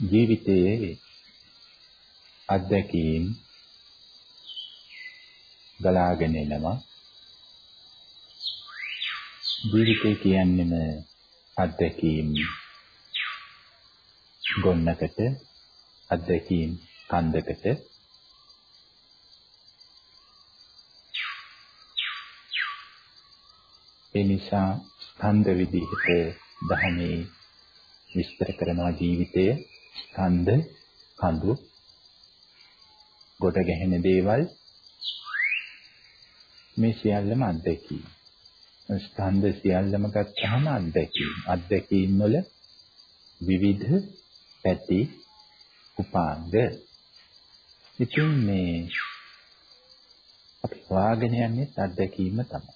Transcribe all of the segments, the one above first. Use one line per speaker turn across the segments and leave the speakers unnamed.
ජීවිතයේ අත්දැකීම් ගලාගෙන එනවා. ජීවිතය කියන්නේම අත්දැකීම් ගොන්නකට අත්දැකීම් කන්දකට. ඒ නිසා ස්කන්ධ විදිහට දහමේ විස්තර කරනවා ජීවිතය. ස්කන්ධ කඳු ගොඩ ගැහෙන දේවල්. මේ සියල්ලම අත්දැකීම්. ස්කන්ධ සියල්ලම ගත්තාම අත්දැකීම්. අත්දැකීම් වල විවිධ පැති උපාංග. ඉතින් මේ අපි හොයාගෙන යන්නේ අත්දැකීම තමයි.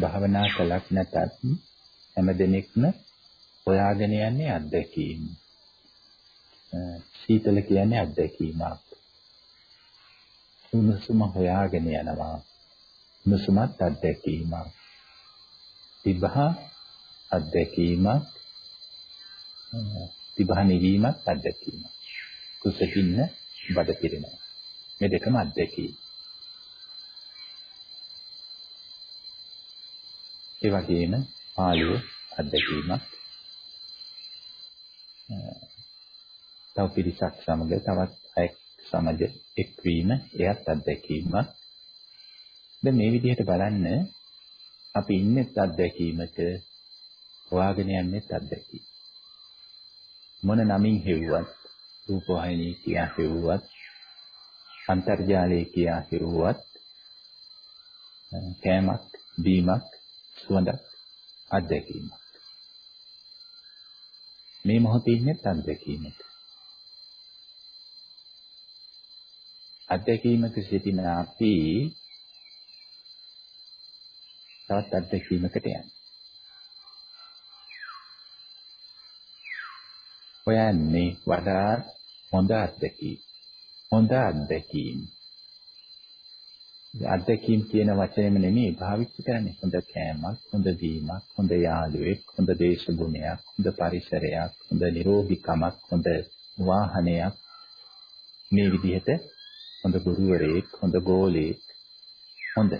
භාවනා කළක් නැතත් හැම දිනෙකම හොයාගෙන යන්නේ අත්දැකීම. සීතල කියන්නේ අත්දැකීමක්. උණුසුම හොයාගෙන යනවා. උණුසුමත් අත්දැකීමක්. තිබහ අත්දැකීමක්. තිබහ නිවීමත් අත්දැකීමක්. කුසකින්න බඩ පිරෙනවා. මේ දෙකම අත්දැකීම. ඒ වගේම පාළුව අත්දැකීමක්. තව පිරිසක් සමග තවත් අයෙක් සමග එක්වීම එයත් අත්දැකීමක්. දැන් මේ විදිහට බලන්න අපි ඉන්නේ අත්දැකීමක හොයාගෙන යන්නේ අත්දැකීම. මොන නමින් හෙව්වත් රූපවාහිනී කියා හෙව්වත් අන්තර්ජාලය කියා හෙව්වත් කෑමක් බීමක් සුවඳක් අත්දැකීමක්. මේ මොහොතේ ඉන්නේ අත්දැකීමක. අත්දැකීමක සිටින අපි තවත් අත්දැකීමකට යන්නේ. හොයන්නේ වඩා හොඳ අත්දැකීම්. හොඳ අත්දැකීම්. අත්දැකීම් කියන වචනේම නෙමෙයි භාවිත කරන්නේ හොඳ කෑමක් හොඳ වීමක් හොඳ යාළුවෙක් හොඳ දේශගුණයක් හොඳ පරිසරයක් හොඳ නිරෝගීකමක් හොඳ වාහනයක් මේ විදිහට හොඳ ගුරුවරයෙක් හොඳ ගෝලයෙක් හොඳ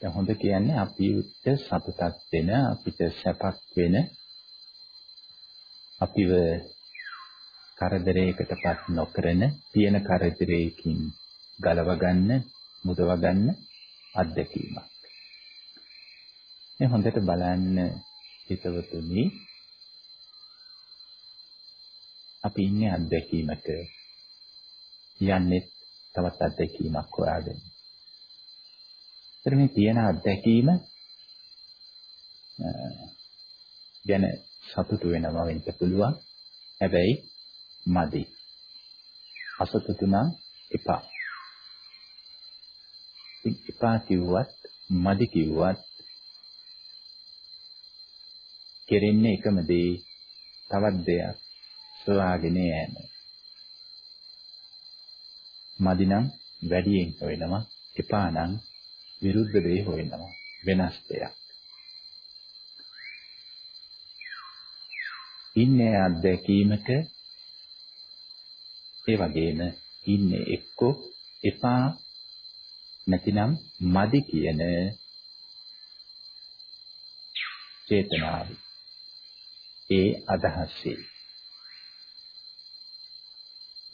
දැන් හොඳ කියන්නේ අපිට සතුටක් වෙන අපිට සැපක් වෙන අපිව කරදරයකටපත් නොකරන තියෙන කරදරයකින් ගලව ගන්න මුදව ගන්න අත්දැකීමක්. මේ හොඳට බලන්න හිතවතුනි අපි ඉන්නේ අත්දැකීමක යන්නේ තවත් අත්දැකීමක් හොයාගෙන. ඒතර මේ තියෙන අත්දැකීම ගැන සතුටු වෙනවා වෙන්න පුළුවන්. හැබැයි මදි. අසතුටු නම් එපා. එපා කිව්වත් මදි කිව්වත් කෙරෙන්නේ එකම දේ තවත් දෙයක් සොයාගෙන යෑම. මදි නම් වැඩියෙන් හොයනවා එපා නම් විරුද්ධ දේ හොයනවා වෙනස් දෙයක්. ඉන්නේ අත්දැකීමක ඒ වගේම ඉන්නේ එක්ක එපා නැතිනම් මදි කියන චේතනාව. ඒ අදහසේ.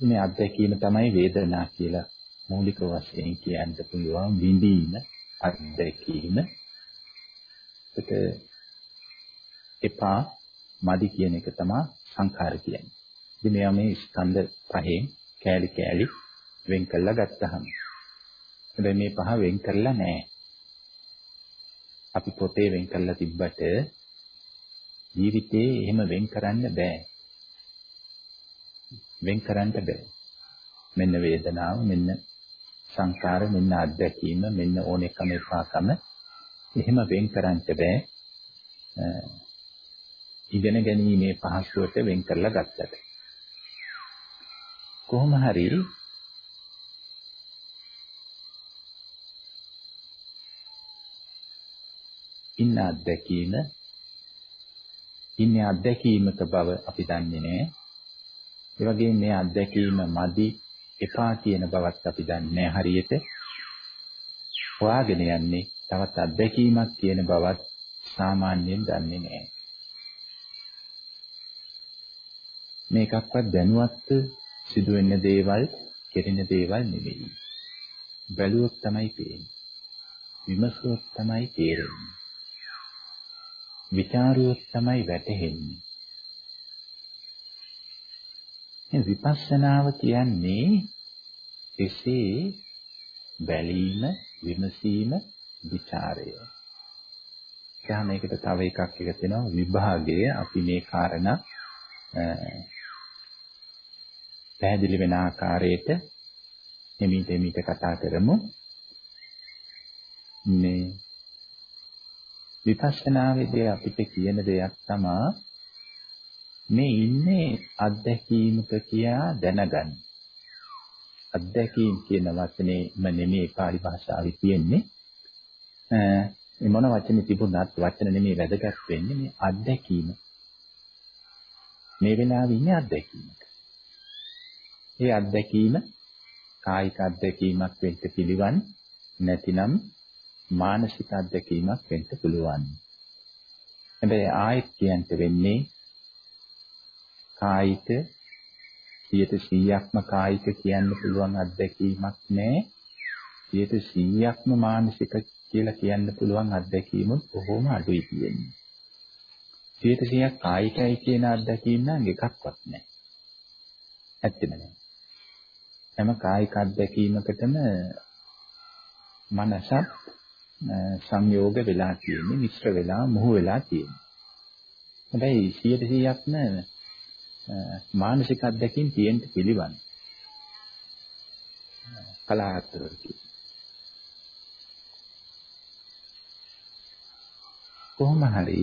මේ අත්දැකීම තමයි වේදනා කියලා මූලික වශයෙන් කියන්න පුළුවන් විඳීම අත්දැකීම. ඒක එපා මදි කියන එක තමයි සංඛාර කියන්නේ. ඉතින් මෙයා මේ ස්කන්ධ පහෙන් කෑලි කෑලි වෙන් කළා ගත්තහම හැබැයි මේ පහ වෙන් කරලා නැහැ. අපි පොතේ වෙන් කරලා තිබ්බට ජීවිතේ එහෙම වෙන් කරන්න බෑ. වෙන් කරන්න බෑ. මෙන්න වේදනාව, මෙන්න සංකාර, මෙන්න අත්දැකීම, මෙන්න ඕනෙකම එපාකම එහෙම වෙන් කරන්න බෑ. ඉගෙන ගැනීමේ පහසුවට වෙන් කරලා ගත්තට. කොහොම හරි ඉන්න අත්දැකීම ඉන්නේ අත්දැකීමක බව අපි දන්නේ නැහැ. ඒ වගේම මේ අත්දැකීම මදි එපා කියන බවත් අපි දන්නේ නැහැ හරියට. හොයාගෙන යන්නේ තවත් අත්දැකීමක් කියන බවත් සාමාන්‍යයෙන් දන්නේ නැහැ. මේකක්වත් දැනුවත් සිදුවෙන දේවල්, කෙරෙන දේවල් නෙවෙයි. බැලුවොත් තමයි පේන්නේ. විමසුවොත් තමයි තේරෙන්නේ. විචාරුවොත් තමයි වැටහෙන්නේ. මේ විපස්සනාව කියන්නේ එසේ බැලීම, විමසීම, ਵਿਚාරය. එහා මේකට තව එකක් එකතු වෙනවා විභාගය. අපි මේ කාරණා පැහැදිලි වෙන ආකාරයට එමිට එමිට කතා කරමු. මේ විපස්සනාවේදී අපිට කියන දෙයක් තමයි මේ ඉන්නේ අත්දැකීමක කියා දැනගන්න. අත්දැකීම් කියන වචනේම නෙමෙයි පාලි භාෂාවේ තියෙන්නේ. මේ මොන වචනේ තිබුණත් වචන නෙමෙයි වැදගත් වෙන්නේ මේ අත්දැකීම. මේ වෙලාවේ ඉන්නේ අත්දැකීමක. ඒ අත්දැකීම කායික අත්දැකීමක් වෙන්න පිළිවන් නැතිනම් මානසික අත්දැකීමක් වෙන්න පුළුවන්. හැබැයි ආයෙත් කියන්න වෙන්නේ කායික 100%ක්ම කායික කියන්න පුළුවන් අත්දැකීමක් නෑ 100%ක්ම මානසික කියලා කියන්න පුළුවන් අත්දැකීමුත් බොහොම අඩුයි කියන්නේ. 100%ක් කායිකයි කියන අත්දැකීම් නම් එකක්වත් නෑ. ඇත්තම නෑ. හැම කායික අත්දැකීමකටම මනසත් සංයෝග වෙලා තියෙන්නේ මිශ්‍ර වෙලා මොහු වෙලා තියෙන්නේ. හැබැයි 100%ක්ම මානසික අත්දැකීම් තියෙන්න පිළිවන්. කලාතුරකින්. කොහොම හරි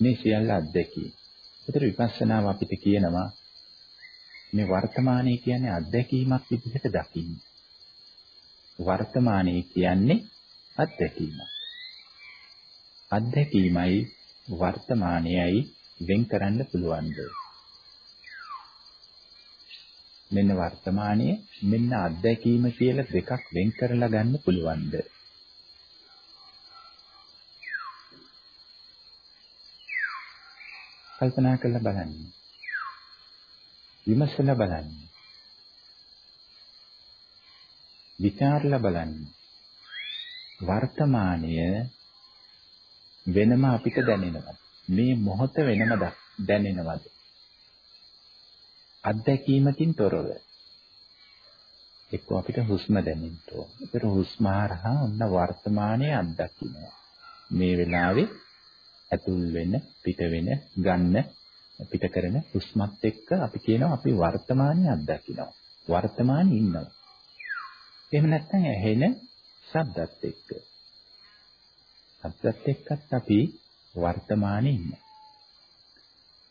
මේ සියල්ල අත්දැකීම්. ඒතර විපස්සනාව අපිට කියනවා මේ වර්තමානයේ කියන්නේ අත්දැකීමක් විදිහට දකින්න. වර්තමානයේ කියන්නේ අත්දැකීමක්. අත්දැකීමයි වර්තමානයයි වෙන් කරන්න පුළුවන්ද? මෙන්න වර්තමානයේ මෙන්න අත්දැකීම කියලා දෙකක් වෙන් කරලා ගන්න පුළුවන්ද? කල්පනා කරලා බලන්න. විමසලා බලන්න. විචාරලා බලන්න. වර්තමානය වෙනම අපිට දැනෙනවද? මේ මොහොත වෙනම දැනෙනවද? අත්දැකීමකින් තොරව. එක්ක අපිට හුස්ම දැනෙන්න ඕන. ඒතර හුස්ම හරහා ඔන්න වර්තමානයේ අත්දකින්නවා. මේ වෙලාවේ ඇතුල් වෙන, පිට වෙන, ගන්න, පිට කරන හුස්මත් එක්ක අපි කියනවා අපි වර්තමානයේ අත්දකින්නවා. වර්තමානයේ ඉන්නවා. එහෙම නැත්නම් ඇහෙන ශබ්දත් එක්ක සත්‍යත් එක්කත් අපි වර්තමානයේ ඉන්නේ.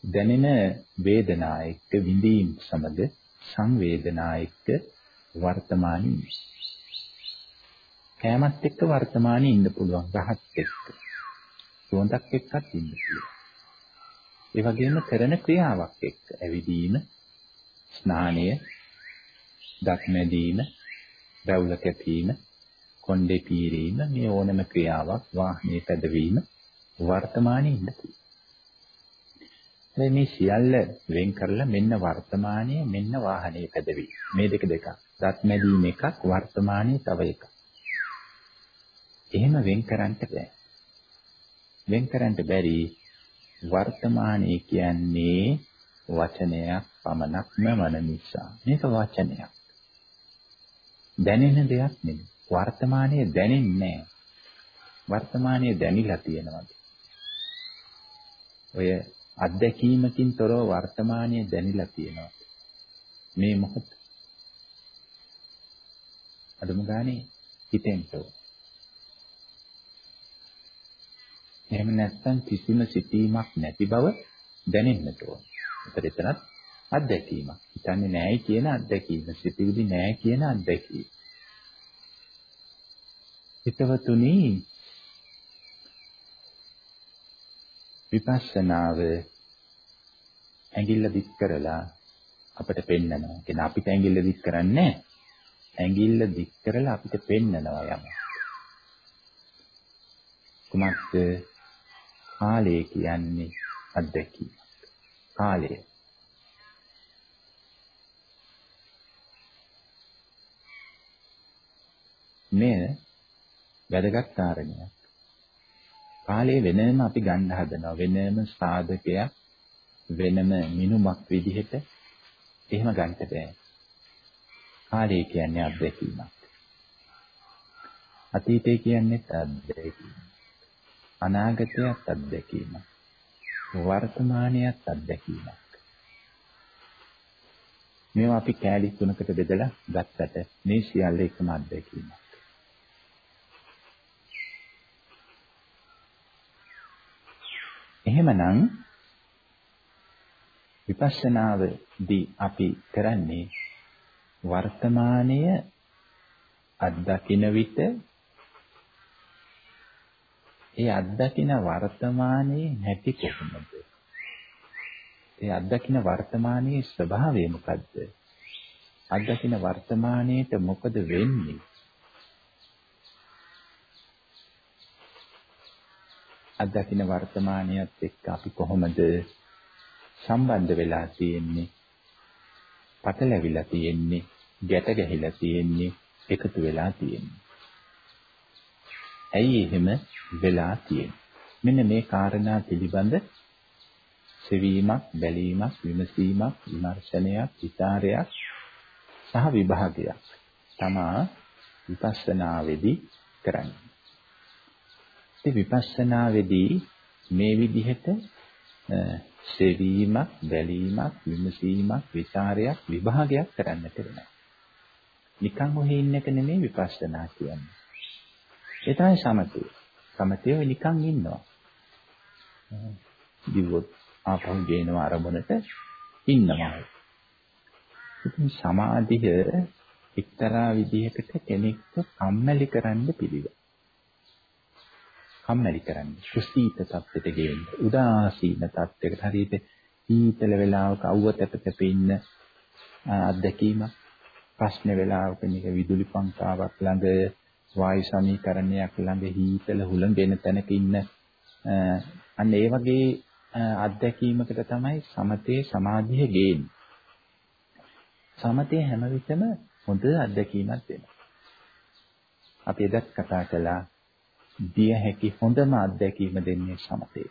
දැනෙන වේදනා එක්ක විඳීම් සමග සංවේදනා එක්ක වර්තමානයේ ඉන්නේ. කෑමත් එක්ක වර්තමානයේ ඉන්න පුළුවන් රහත් එක්ක. සුවඳක් එක්කත් ඉන්න පුළුවන්. ඒ වගේම කරන ක්‍රියාවක් එක්ක ඇවිදීම, ස්නානය, දත් මැදීම, බැවුල කැපීම, කොණ්ඩේ පීරීම මේ ඕනම ක්‍රියාවක් වාහනේ පැදවීම වර්තමානයේ ඉන්න පුළුවන්. මේ සියල්ල වෙන් කරලා මෙන්න වර්තමානයේ මෙන්න වාහනේ පැදවීම. මේ දෙක දෙකක්. දත් මැදීම එකක් වර්තමානයේ තව එකක්. එහෙම වෙන් කරන්න බෑ. වෙන් කරන්න බැරි වර්තමානයේ කියන්නේ වචනයක් පමණක්ම වන නිසා. මේක වචනයක්. දැනෙන දෙයක් නෙමෙයි. වර්තමානයේ දැනෙන්නේ වර්තමානයේ දැනිලා තියෙනවද? ඔය අත්දැකීමකින් තොරව වර්තමානයේ දැනිලා තියෙනවා. මේ මොහොත අදම ගානේ හිතෙන්තෝ. එහෙම නැත්නම් කිසිම සිතීමක් නැති බව දැනෙන්නට ඕන. ඒතර එතනත් අත්දැකීමක්. හිතන්නේ නැහැ කියන අත්දැකීම, සිතවිලි නැහැ කියන අත්දැකීම. හිතවතුනි විපස්සනාව ඇඟිල්ල දික් කරලා අපිට පෙන්නනවා. කියන අපිට ඇඟිල්ල දික් කරන්නේ ඇඟිල්ල දික් කරලා අපිට පෙන්නනවා යම. කුමක්ද? කාලය කියන්නේ අත්දැකීම. කාලය. මේ වැදගත් කාරණයක්. කාලය වෙනම අපි ගන්න හදනවා වෙනම සාධකයක් වෙනම මිනුමක් විදිහට එහෙම ගන්න බෑ. කාලය කියන්නේ අත්දැකීමක්. අතීතය කියන්නේ අත්දැකීම. අනාගතයත් අත්දැකීමක්. වර්තමානයත් අත්දැකීමක්. මේවා අපි කෑලි තුනකට බෙදලා ගත්තට මේ සියල්ල එකම අත්දැකීමක්. එහෙමනම් විපස්සනාවදී අපි කරන්නේ වර්තමානය අත්දකින විට ඒ අත්දකින වර්තමානයේ නැති කොහොමද? ඒ අත්දකින වර්තමානයේ ස්වභාවය මොකද්ද? අත්දකින වර්තමානයේට මොකද වෙන්නේ? අත්දකින වර්තමානියත් එක්ක අපි කොහොමද සම්බන්ධ වෙලා තියෙන්නේ? පටලැවිලා තියෙන්නේ, ගැට ගැහිලා තියෙන්නේ, එකතු වෙලා තියෙන්නේ. ඇයි එහෙම වෙලා තියෙන්නේ? මෙන්න මේ කාරණා පිළිබඳ සෙවීමක්, බැලීමක්, විමසීමක්, විමර්ශනයක්, විචාරයක් සහ විභාගයක් තමා විපස්සනාවේදී කරන්නේ. ඒ විපස්සනාවේදී මේ විදිහට සෙවීමක්, බැලීමක්, විමසීමක්, ਵਿਚාරයක්, විභාගයක් කරන්නට වෙනවා. නිකන් ඔහේ ඉන්න එක නෙමෙයි විපස්සනා කියන්නේ. ඒ තමයි සමතය. සමතය නිකන් ඉන්නවා. දිවොත් ආපහු ගේනවා අරමුණට ඉන්නවා. ඉතින් සමාධිය එක්තරා විදිහකට කෙනෙක්ව කම්මැලි කරන්න පිළිවෙල. කම්මැලි කරන්නේ. කුසීත තත්ත්වයට ගේන්න. උදාසීන තත්ත්වයකට හරියට හීතල වෙලාවක අවුව තැප තැප ඉන්න අත්දැකීම ප්‍රශ්න වෙලාවක නික විදුලි පංකාවක් ළඟ වායු සමීකරණයක් ළඟ හීතල හුලඟෙන තැනක ඉන්න අන්න ඒ වගේ අත්දැකීමකට තමයි සමතේ සමාධිය ගේන්නේ. සමතේ හැම විටම හොඳ අත්දැකීමක් දෙනවා. අපි එදත් කතා කළා දිය හැකි හොඳම අත්දැකීම දෙන්නේ සමතේ.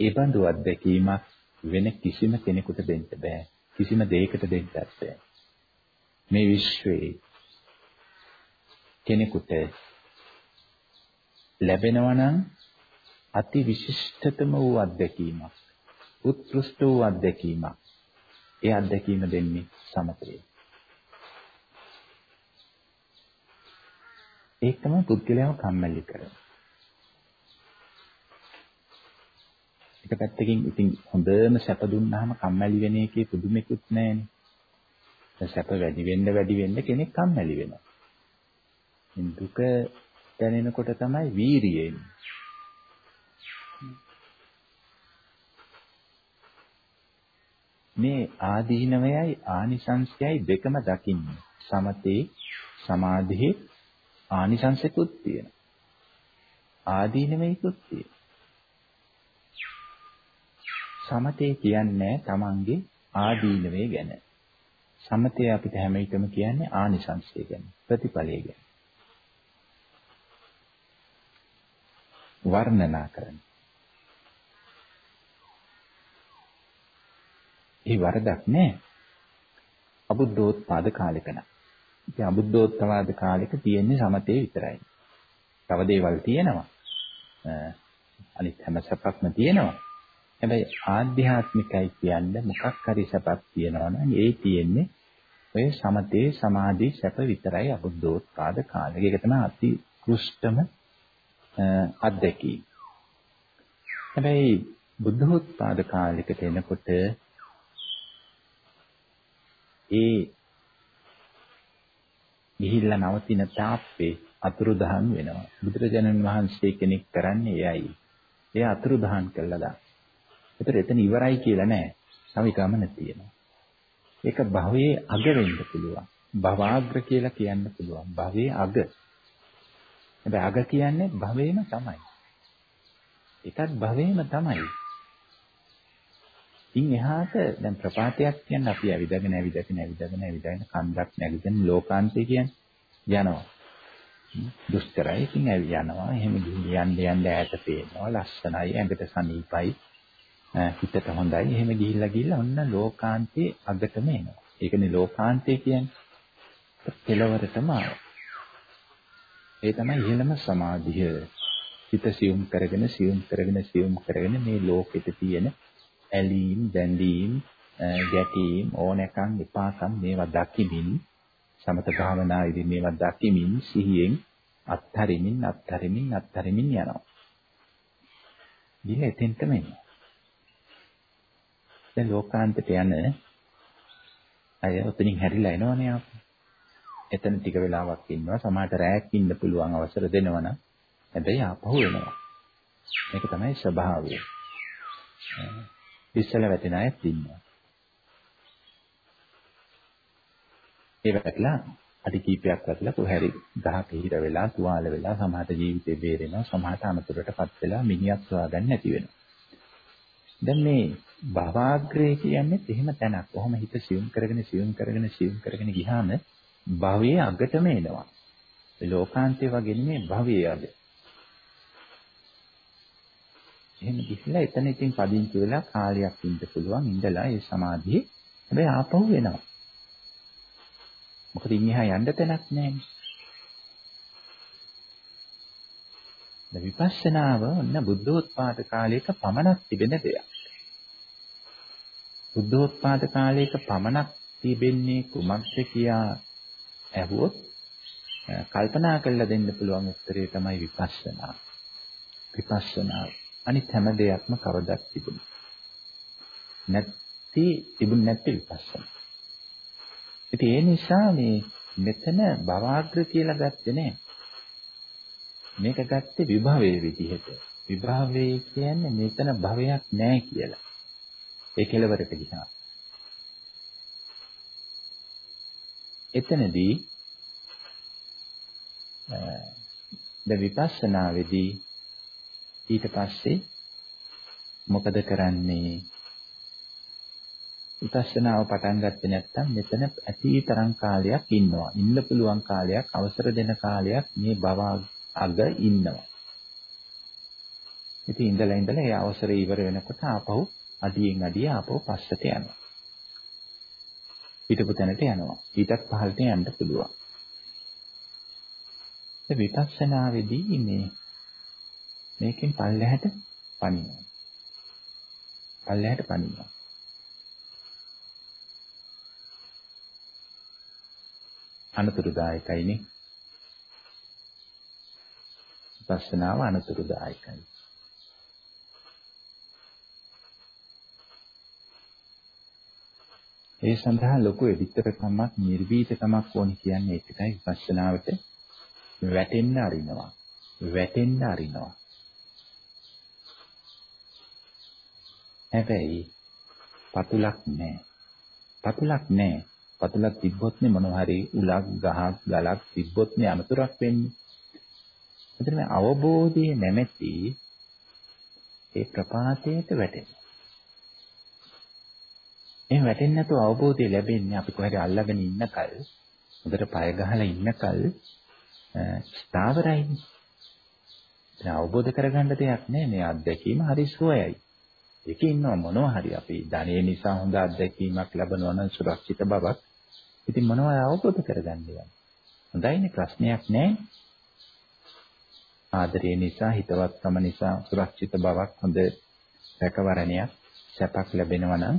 ඒ බඳු අත්දැකීමක් වෙන කිසිම කෙනෙකුට දෙන්න බෑ. කිසිම දෙයකට දෙන්නත් බෑ. මේ විශ්වයේ කෙනෙකුට ලැබෙනවා නම් අති විශිෂ්ටතම වූ අත්දැකීමක්. උත්කෘෂ්ඨ වූ අත්දැකීමක්. ඒ අත්දැකීම දෙන්නේ සමතේ. ඒක තමයි පුද්ගලයාව කම්මැලි කරන්නේ. එක පැත්තකින් ඉතින් හොඳම සැප දුන්නාම කම්මැලි වෙන එකේ පුදුමෙකුත් නැහැනේ. සැප වැඩි වෙන්න වැඩි වෙන්න කෙනෙක් කම්මැලි වෙනවා. දුක දැනෙනකොට තමයි වීරිය එන්නේ. මේ ආදීනවයයි ආනිසංසයයි දෙකම දකින්නේ. සමතේ සමාධියේ ආනිසංසකුත් තියෙනවා. ආදීනමයකුත් තියෙනවා. සමතේ කියන්නේ තමන්ගේ ආදීනවේ ගැන. සමතේ අපිට හැම විටම කියන්නේ ආනිසංසය ගැන, ප්‍රතිඵලය ගැන. වර්ණනා කරන. ඒ වරදක් නෑ. අබුද්ධෝත්පාද කාලෙක නම්. ඉතින් අබුද්ධෝත්පාද කාලෙක තියෙන්නේ සමතේ විතරයි. තව දේවල් තියෙනවා. අනිත් හැම සැපක්ම තියෙනවා. හැබැයි ආධ්‍යාත්මිකයි කියන්නේ මොකක් හරි සැපක් තියෙනවා නම් ඒ තියෙන්නේ ඔය සමතේ සමාධි සැප විතරයි අබුද්ධෝත්පාද කාලෙක. ඒක තමයි අති කුෂ්ඨම අත්දැකීම. හැබැයි බුද්ධෝත්පාද කාලයකට එනකොට ඒ ගිහිල්ලා නවතින තාප්පේ අතුරුදහන් වෙනවා. බුදුරජාණන් වහන්සේ කෙනෙක් කරන්නේ එයයි. ඒ අතුරු දහන් කළා දාන්න. ඒතර එතන ඉවරයි කියලා නෑ. තව ගමන තියෙනවා. ඒක භවයේ අග වෙන්න පුළුවන්. භවාග්‍ර කියලා කියන්න පුළුවන්. භවයේ අග. හැබැයි අග කියන්නේ භවයේම තමයි. ඒකත් භවයේම තමයි. ඉන් එහාට දැන් ප්‍රපාතයක් කියන්නේ අපි ඇවිදගෙන ඇවිදගෙන ඇවිදගෙන ඇවිදගෙන කන්දක් නැගිටින ලෝකාන්තය කියන්නේ යනවා. දුෂ්කරයි ඉතින් ඇවි යනවා. එහෙම ගිහින් යන්න යන්න ඈත පේනවා. ලස්සනයි ඇඟට සනීපයි. හිතට හොඳයි. එහෙම ගිහිල්ලා ගිහිල්ලා ඔන්න ලෝකාන්තයේ අගටම එනවා. ඒකනේ ලෝකාන්තය කියන්නේ. කෙලවරටම ආවා. ඒ තමයි ඉහළම සමාධිය. හිත සියුම් කරගෙන සියුම් කරගෙන සියුම් කරගෙන මේ ලෝකෙට තියෙන ඇලීම්, බැඳීම්, ගැටීම්, ඕනෑකම්, එපාකම් මේවා දකිමින් සමත භාවනාවේදී මේවා දකිමින් සිහියෙන් අත්හරිමින් අත්හරිමින් අත්හරිමින් යනවා. ගිහින් එතෙන්ටම එනවා. දැන් ලෝකාන්තයට යන අය උතනින් හැරිලා එනවනේ ආපහු. එතන ටික වෙලාවක් ඉන්නවා. සමහරට රැයක් ඉන්න පුළුවන් අවසර දෙනවනම් හැබැයි ආපහු එනවා. මේක තමයි ස්වභාවය. ඉස්සල වැටෙන අයත් ඉන්නවා. ඒ වැටලා අඩි කීපයක් වැටලා කොහරි ගහක හිර වෙලා තුවාල වෙලා සමහරට ජීවිතේ බේරෙනවා සමහරට අනතුරටපත් වෙලා මිනිහක් හොයාගන්න නැති වෙනවා. දැන් මේ භවග්‍රේ කියන්නේ එහෙම තැනක්. කොහොම හිත සියුම් කරගෙන සියුම් කරගෙන සියුම් කරගෙන ගියාම භවයේ අගටම එනවා. ලෝකාන්තය වගේ නෙමෙයි භවයේ අග. එහෙම ගිහිල්ලා එතන ඉතින් පදිංචි වෙලා කාලයක් ඉන්න පුළුවන් ඉඳලා ඒ සමාධියේ හැබැයි ආපහු වෙනවා. මොකද ඉන්හිහා යන්න තැනක් නැහැ. නේ. විපස්සනාව ඔන්න බුද්ධෝත්පාද කාලයක පමණක් තිබෙන දෙයක්. බුද්ධෝත්පාද කාලයක පමණක් තිබෙන්නේ කුමක්ද කියා ඇහුවොත් කල්පනා කරලා දෙන්න පුළුවන් උත්තරේ තමයි විපස්සනා. විපස්සනා. අනිත් හැම දෙයක්ම කවදක් තිබුණා. නැති තිබුණ නැති විපස්සනා. ඉතින් ඒ නිසා මේ මෙතන භවාග්‍ර කියලා ගත්තේ නෑ. මේක ගත්තේ විභවයේ විදිහට. විභවයේ කියන්නේ මෙතන භවයක් නෑ කියලා. ඒ කෙලවරට ගියා. එතනදී ද විපස්සනාවේදී ඊට පස්සේ මොකද කරන්නේ? විපස්සනාව පටන් ගත්තේ නැත්නම් මෙතන ඇතිතරම් කාලයක් ඉන්නවා. ඉන්න පුළුවන් කාලයක් අවසර දෙන කාලයක් මේ භව අග ඉන්නවා. ඉතින් ඉඳලා ඉඳලා ඒ අවසරය ඉවර වෙනකොට ආපහු අඩියෙන් අඩිය ආපහු පස්සට යනවා. හිටපු තැනට යනවා. ඊටත් පහළට යන්න පුළුවන්. ඒ විපස්සනාවේදී මේ මේකෙන් පල්ලෙහාට පනිනවා. පල්ලෙහාට පනිනවා. අනතුරුදායකයිනේ. විපස්සනාව අනතුරුදායකයි. ඒ සඳහා ලොකු එවිතරකමක් නිර්වීතකමක් ඕනි කියන්නේ ඒකයි විපස්සනාවට වැටෙන්න අරිනවා. වැටෙන්න අරිනවා. හැබැයි පතුලක් නැහැ. පතුලක් නැහැ. පතුලක් තිබ්බොත් නේ මොනවා හරි උලක් ගහක් ගලක් තිබ්බොත් නේ අනතුරක් වෙන්නේ. එතන මේ අවබෝධයේ නැමැති ඒ ප්‍රපාතයට වැටෙනවා. එහෙම වැටෙන්නේ නැතුව අවබෝධය ලැබෙන්නේ අපි කොහෙද අල්ලගෙන ඉන්නකල් හොඳට පය ගහලා ඉන්නකල් ස්ථාවරයිනේ. දැන් අවබෝධ කරගන්න දෙයක් නෑ මේ අත්දැකීම හරි සුවයයි. ඒකේ ඉන්නව මොනවා හරි අපි ධනෙ නිසා හොඳ අත්දැකීමක් ලැබනවා නම් සුරක්ෂිත බවක්. ඉතින් මොනවද අවබෝධ කරගන්න යන්නේ? හොඳයිනේ ප්‍රශ්නයක් නෑ. ආදරය නිසා හිතවත්කම නිසා සුරක්ෂිත බවක් හොඳ රැකවරණයක් සැපක් ලැබෙනවා නම්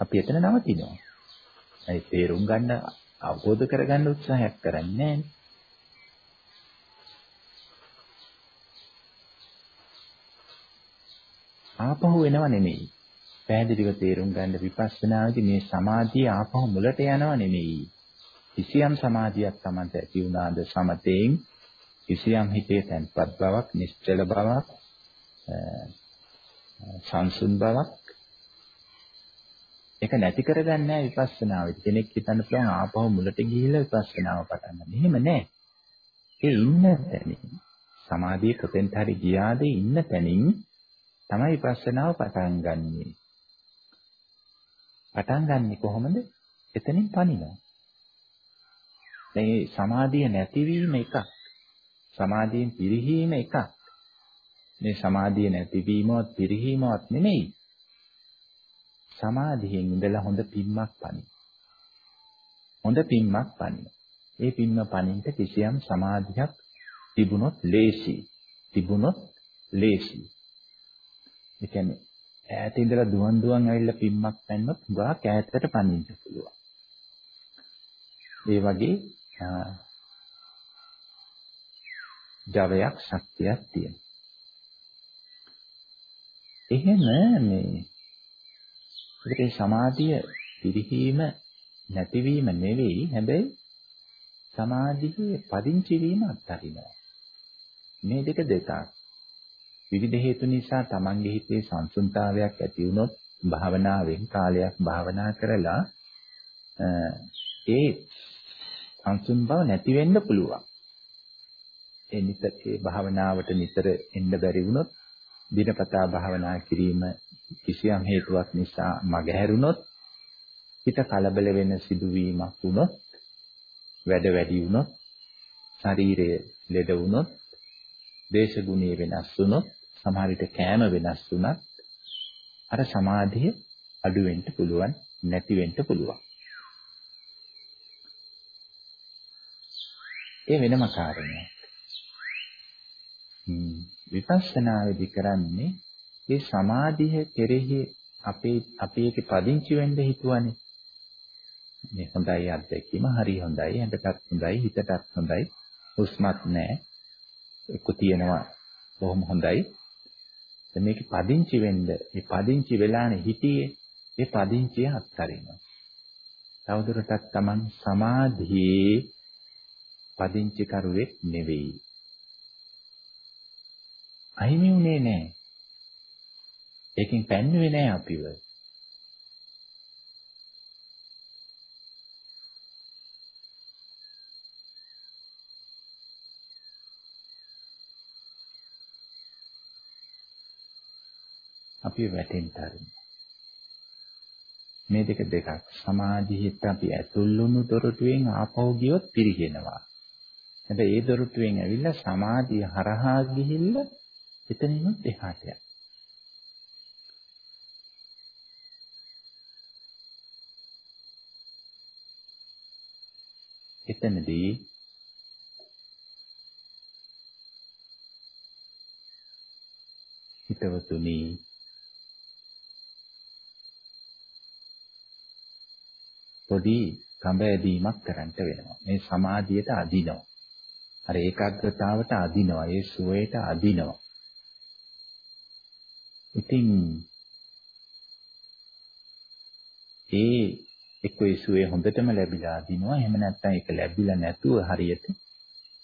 අපි එතන නවතිනවා. ඒ තේරුම් ගන්න අවබෝධ කරගන්න උත්සාහයක් කරන්නේ නෑනේ. ආපහු එනව නෙමෙයි. පැහැදිලිව තේරුම් ගන්න විපස්සනාවේදී මේ සමාධිය ආපහු මුලට යනව නෙමෙයි. කිසියම් සමාධියක් තමයි ඇති වුණාද සමතේන් කිසියම් හිතේ තැන්පත් බවක්, නිශ්චල බවක්, සංසුන් බවක් ඒක නැති කරගන්නේ නැහැ විපස්සනාවෙත්. කෙනෙක් හිතන්න පුළුවන් ආපහු මුලට ගිහිල්ලා විපස්සනාව පටන් ගන්න. එහෙම නැහැ. ඒ ඉන්න තැනින් සමාධිය කොතෙන්ට හරි ගියාද ඉන්න තැනින් තමයි විපස්සනාව පටන් ගන්නෙ. පටන් ගන්නෙ කොහොමද? එතනින් පනිනවා. මේ සමාධිය නැතිවීම එකක්. සමාධියෙන් පිරිහීම එකක්. මේ සමාධිය නැතිවීමවත් පිරිහීමවත් නෙමෙයි. සමාධියෙන් ඉඳලා හොඳ පිම්මක් පනි. හොඳ පිම්මක් පනි. ඒ පිම්ම පනින්ට කිසියම් සමාධියක් තිබුණොත් ලේසි. තිබුණොත් ලේසි. ඒ කියන්නේ ඈත ඉඳලා දුවන් දුවන් ඇවිල්ලා පිම්මක් පැන්නොත් ගා කෑතට පනින්න පුළුවන්. ඒ වගේ ජවයක් ශක්තියක් තියෙනවා. එහෙම මේ ඒකේ සමාධිය පිරිහීම නැතිවීම නෙවෙයි හැබැයි සමාධියේ පදිංචි වීම අත්හරිනවා. මේ දෙක දෙකක්. විවිධ හේතු නිසා Tamange හිතේ සංසුන්තාවයක් ඇති වුණොත් භාවනාවෙන් කාලයක් භාවනා කරලා ඒ සංසුන් බව නැති වෙන්න පුළුවන්. ඒ නිතර ඒ භාවනාවට නිතර එන්න බැරි වුණොත් දිනපතා භාවනා කිරීම කිසියම් හේතුවක් නිසා මගහැරුණොත් හිත කලබල වෙන සිදුවීමක් වුණොත් වැඩ වැඩි වුණොත් ශරීරය ලෙඩ වුණොත් දේශගුණීය වෙනස් වුණොත් සමහර විට කෑම වෙනස් වුණත් අර සමාධිය අඩු වෙන්න පුළුවන් නැති වෙන්න පුළුවන් ඒ වෙනම කාරණයක් විපස්සනාවේදී කරන්නේ ඒ සමාධිය කෙරෙහි අපේ අපේ එකේ පදිංචි වෙන්න හිතුවනේ. මේ හොඳයි අත්දැකීම හරි හොඳයි ඇඟටත් හොඳයි හිතටත් හොඳයි හුස්මත් නැහැ. එක්ක තියෙනවා බොහොම හොඳයි. දැන් මේකේ පදිංචි වෙන්න මේ පදිංචි වෙලානේ හිටියේ ඒ පදිංචිය අත්හරිනවා. තවදුරටත් Taman සමාධියේ පදිංචි කරුවෙක් නෙවෙයි. අහිමි වුණේ නැහැ. ඒකෙන් පැන්නුවේ නැහැ අපිව. අපි වැටෙන්න තරින්. මේ දෙක දෙකක් සමාධියට අපි ඇතුල් වුණු දොරටුවෙන් ආපහු ගියොත් පිරිහෙනවා. හැබැයි ඒ දොරටුවෙන් ඇවිල්ලා සමාධිය හරහා ගිහිල්ලා එතනිනුත් එහාට යන්න. එතනදී හිතවතුනි පොඩි කඹැදීමක් කරන්න වෙනවා. මේ සමාධියට අදිනවා. අර ඒකාග්‍රතාවට අදිනවා. ඒ සුවයට අදිනවා. ඉතින් ඒ එක්ක ඉසුවේ හොඳටම ලැබිලා අදිනවා එහෙම නැත්නම් ඒක ලැබිලා නැතුව හරියට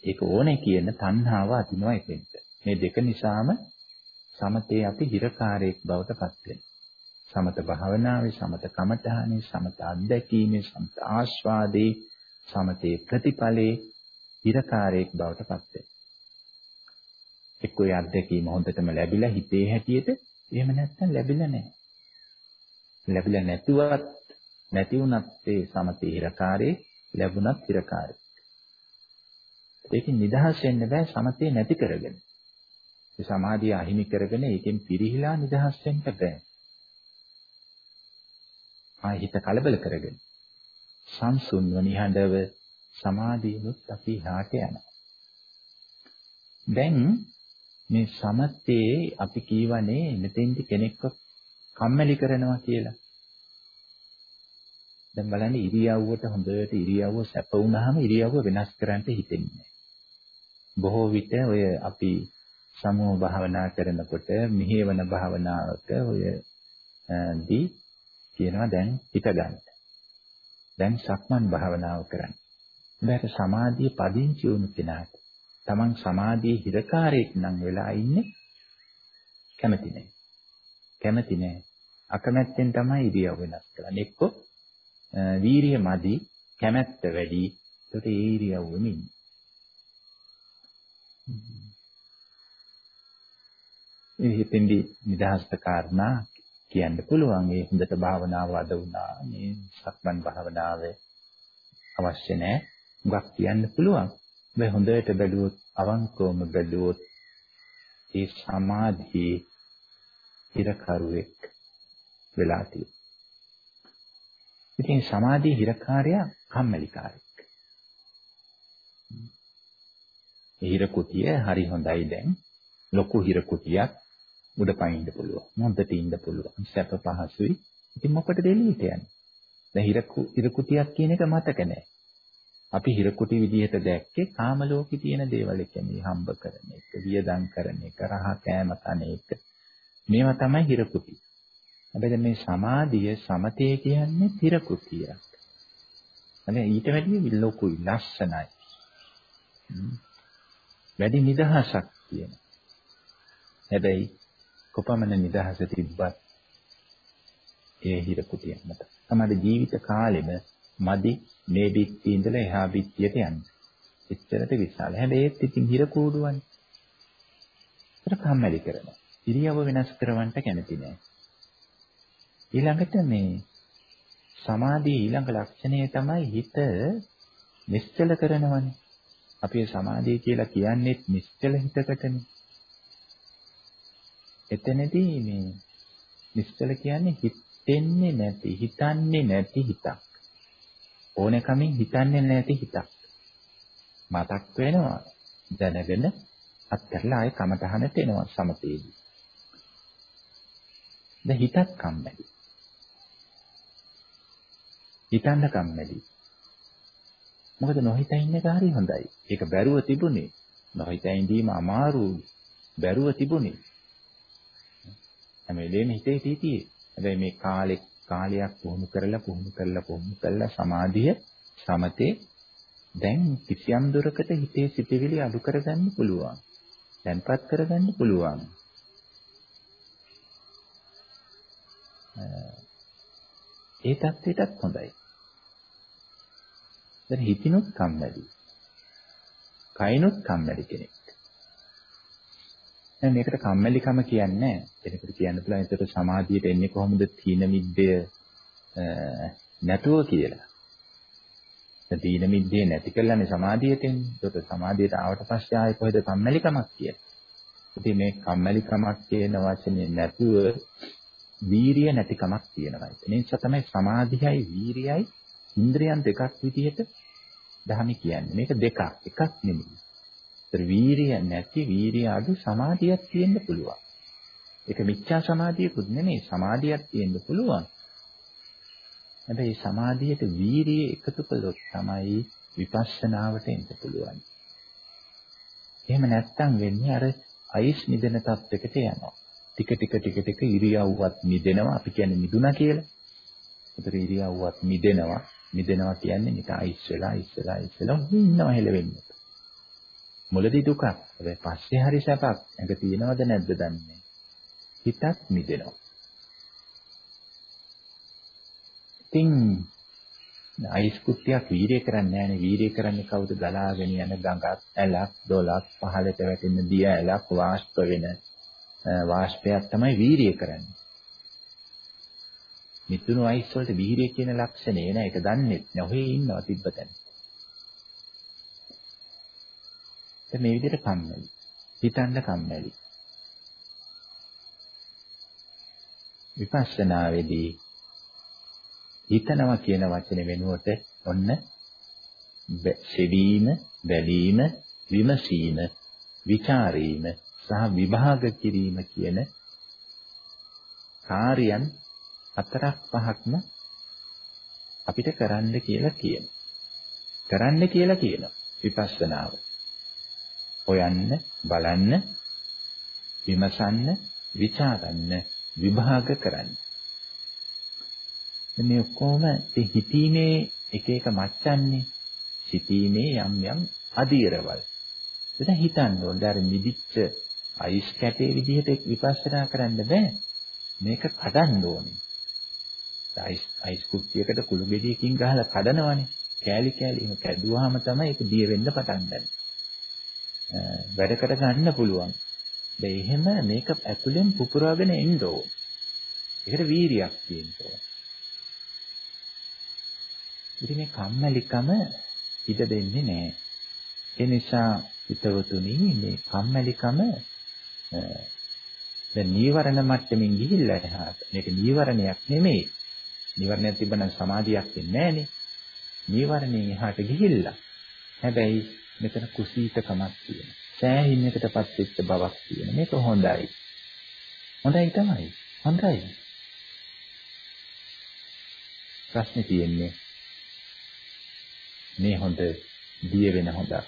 ඒක ඕනේ කියන තණ්හාව අදිනවා එතෙන්ට මේ දෙක නිසාම සමතේ අපි හිරකාරයෙක් බවට පත් වෙනවා සමත භාවනාවේ සමත කමඨානේ සමත අධ්‍යක්ීමේ සමත ආස්වාදේ සමතේ ප්‍රතිඵලේ හිරකාරයෙක් බවට පත් වෙනවා එක්ක ඒ අධ්‍යක්ීම හොඳටම ලැබිලා හිතේ හැටියට එහෙම නැත්නම් ලැබිලා නැහැ. ලැබිලා නැතුවත් නැති වුණත් ඒ සමතේ හිරකාරේ ලැබුණත් හිරකාරේ. ඒකෙන් නිදහස් වෙන්න බෑ සමතේ නැති කරගෙන. ඒ සමාධිය අහිමි කරගෙන ඒකෙන් පිරිහිලා නිදහස් වෙන්න බෑ. ආයි හිත කලබල කරගෙන සංසුන්ව නිහඬව සමාධියනොත් අපි හාට යනවා. දැන් මේ සමතේ අපි කියවනේ මෙතෙන්දි කෙනෙක්ව කම්මැලි කරනවා කියලා. දැන් බලන්න ඉරියව්වට හොඳට ඉරියව්ව සැප වුණාම ඉරියව්ව වෙනස් කරන්න හිතෙන්නේ බොහෝ විට ඔය අපි සමෝ භාවනා කරනකොට මෙහෙවන භාවනාවක ඔය දී කියනවා දැන් හිත ගන්න. දැන් සක්මන් භාවනාව කරන්න. දැන් සමාධිය පදිංචි වුණු කෙනාට Taman සමාධියේ හිරකාරයෙක් නම් වෙලා ඉන්නේ කැමති නැහැ. කැමති නෑ. අකමැත්තෙන් තමයි ඉරියව් වෙනස් කරන්නේ. එක්ක වීරිය මදි, කැමැත්ත වැඩි. ඒකට ඒ ඉරියව්වෙම ඉන්නේ. මේ හිතෙන්දි නිදහස්ත කාරණා කියන්න පුළුවන්. ඒ හොඳට භාවනාව අද වුණා. මේ සක්මන් භාවනාවේ අවශ්‍ය නැහැ. මුගක් කියන්න පුළුවන්. මේ හොඳට බැලුවොත් අවංකවම බැලුවොත් ඒ සමාධියේ හිරකරුවෙක් වෙලා තියෙනවා. ඉතින් සමාධි හිරකාරයා කම්මැලිකාරයෙක්. හිර කුටිය හරි හොඳයි දැන්. ලොකු හිර කුටියක් උඩ පනින්න පුළුවන්. හොඳට ඉන්න පුළුවන්. සැප පහසුයි. ඉතින් මොකටද එළියට යන්නේ? දැන් හිර හිර කුටියක් කියන එක මතක නැහැ. අපි හිර කුටි විදිහට දැක්කේ කාම ලෝකේ තියෙන දේවල් කියන්නේ හම්බ කරන එක, වියදම් කරන එක, රහ කෑම කන එක. මේවා තමයි හිර කුටි. හැබැයි මේ සමාධිය සමතේ කියන්නේ හිර කුටියක්. අනේ ඊට වැඩිය ලොකුයි, ලස්සනයි. වැඩි නිදහසක් තියෙනවා. හැබැයි කොපමණ නිදහස තිබ්බත් ඒ හිර කුටියක් මත. තමයි ජීවිත කාලෙම මදි මේ බිත්තිය ඉඳලා එහා බිත්තියට යන්න. එච්චරට විශාල. හැබැයි ඒත් ඉතින් හිර කූඩුවනේ. ඒක කම්මැලි කරනවා. ඉරියව වෙනස් කරවන්න කැමති නෑ. ඊළඟට මේ සමාධියේ ඊළඟ ලක්ෂණය තමයි හිත නිශ්චල කරනවනේ. අපි සමාධිය කියලා කියන්නේ නිශ්චල හිතකටනේ. එතනදී මේ නිශ්චල කියන්නේ හිතෙන්නේ නැති, හිතන්නේ නැති හිතක්. ඕනකමින් හිතන්නේ නැති හිතක්. මතක් වෙනවා දැනගෙන අත්හැරලා ආයේ කමතහනට එනවා සමතේදී. දැන් හිතත් කම්මැලි. හිතන්න කම්මැලි. මොකද නොහිතා ඉන්න එක හරි හොඳයි. ඒක බැරුව තිබුණේ. නොහිතා ඉඳීම අමාරුයි. බැරුව තිබුණේ. හැම වෙලේම හිතේ තීතියේ. හැබැයි මේ කාලෙක් කාලයක් පුහුණු කරලා පුහුණු කරලා පුහුණු කරලා සමාධිය සමතේ දැන් කිසියම් දුරකට හිතේ සිටිවිලි අඩු කරගන්න පුළුවන්. දැන්පත් කරගන්න පුළුවන්. ඒ தත්ත්වයටත් හොඳයි. දැන් හිතිනුත් කම්මැලි. කයිනුත් කම්මැලි කෙනෙක්. දැන් මේකට කම්මැලිකම කියන්නේ නැහැ. කෙනෙකුට කියන්න පුළුවන් ඒකට සමාධියට එන්නේ කොහොමද තීන මිද්දය නැතුව කියලා. දැන් තීන මිද්දේ නැති කළානේ සමාධියට එන්නේ. ඒකට සමාධියට ආවට පස්සේ ආයේ කොහෙද කම්මැලිකමක් කියන්නේ. ඉතින් මේ කම්මැලිකමක් කියන වචනේ නැතුව වීරිය නැතිකමක් තියෙනවා. ඒ නිසා තමයි සමාධියයි වීරියයි ඉන්ද්‍රියන් දෙකක් විදිහට දහම කියන්නේ. මේක දෙකක් එකක් නෙමෙයි. ඒතර වීරිය නැති වීරිය අඩු සමාධියක් තියෙන්න පුළුවන්. ඒක මිච්ඡා සමාධියකුත් නෙමෙයි සමාධියක් තියෙන්න පුළුවන්. හැබැයි සමාධියට වීරිය එකතු කළොත් තමයි විපස්සනාවට එන්න පුළුවන්. එහෙම නැත්නම් වෙන්නේ අර අයිස් නිදෙන තත්යකට යනවා. ටික ටික ටික ටික ඉරියව්වත් නිදෙනවා. අපි කියන්නේ නිදුනා කියලා. ඒතර ඉරියව්වත් නිදෙනවා. නිදෙනවා කියන්නේ නිකන් අයිස් වෙලා අයිස් වෙලා අයිස් වෙලා ඉන්නවා හෙලෙවෙන්නේ. මුලදී දුකක්. හැබැයි පස්සේ හරි සැපක්. ඒක තියෙනවද නැද්ද දන්නේ හිතක් මිදෙනවා. ඉතින් අයිස් කුට්ටියක් වීරිය කරන්නේ නැහැනේ. වීරිය කරන්නේ කවුද? ගලාගෙන යන ගඟක්, ඇලක්, දොලක්, පහළට වැටෙන දිය ඇලක් වාෂ්ප වෙන වාෂ්පයක් තමයි වීරිය කරන්නේ. මිතුණු අයිස් වලට වීරිය කියන ලක්ෂණේ නෑ. ඒක දන්නේ නැහැ. ඔහේ ඉන්නවා තිබ්බතන. දැන් මේ විදිහට කම්මැලි. හිතන්න කම්මැලි. විපස්සනාවේදී හිතනවා කියන වචනේ වෙනුවට ඔන්න සෙවීම, බැලීම, විමසීම, ਵਿਚාරීම සහ විභාග කිරීම කියන කාර්යයන් හතරක් පහක්ම අපිට කරන්න කියලා කියනවා. කරන්න කියලා කියනවා විපස්සනාව. හොයන්න, බලන්න, විමසන්න, ਵਿਚාරන්න, විභාග කරන්න. මේ ඔක්කොම හිතීමේ එක එක මච්චන්නේ සිතීමේ යම් යම් අධීරවල්. ඒක හිතන්න ඕනේ. අර මිදිච්ච අයිස් කැටේ විදිහට විපස්සනා කරන්න බෑ. මේක කඩන්න ඕනේ. අයිස් අයිස් කුට්ටියකට කුළු ගෙඩියකින් ගහලා කඩනවනේ. කෑලි කෑලි එහෙම කැඩුවාම තමයි ඒක දිය වෙන්න පටන් ගන්නේ. වැඩ කර ගන්න පුළුවන්. දැන් එහෙම මේක ඇතුලෙන් පුපුරාගෙන එන්න ඕන. ඒකට වීරියක් තියෙන්න ඕන. ඉතින් මේ කම්මැලිකම ඉඩ දෙන්නේ නැහැ. ඒ නිසා හිතවතුනි මේ කම්මැලිකම දැන් නීවරණ මට්ටමින් ගිහිල්ලා එහාට මේක නීවරණයක් නෙමෙයි. නීවරණයක් තිබ්බනම් සමාධියක් වෙන්නේ නැහනේ. නීවරණයෙන් එහාට ගිහිල්ලා. හැබැයි මෙතන කුසීතකමක් තියෙනවා. සෑහීමකටපත් වෙච්ච බවක් තියෙන. මේක හොඳයි. හොඳයි තමයි. හොඳයි. ප්‍රශ්නේ තියෙන්නේ මේ හොඳ දිය වෙන හොඳක්.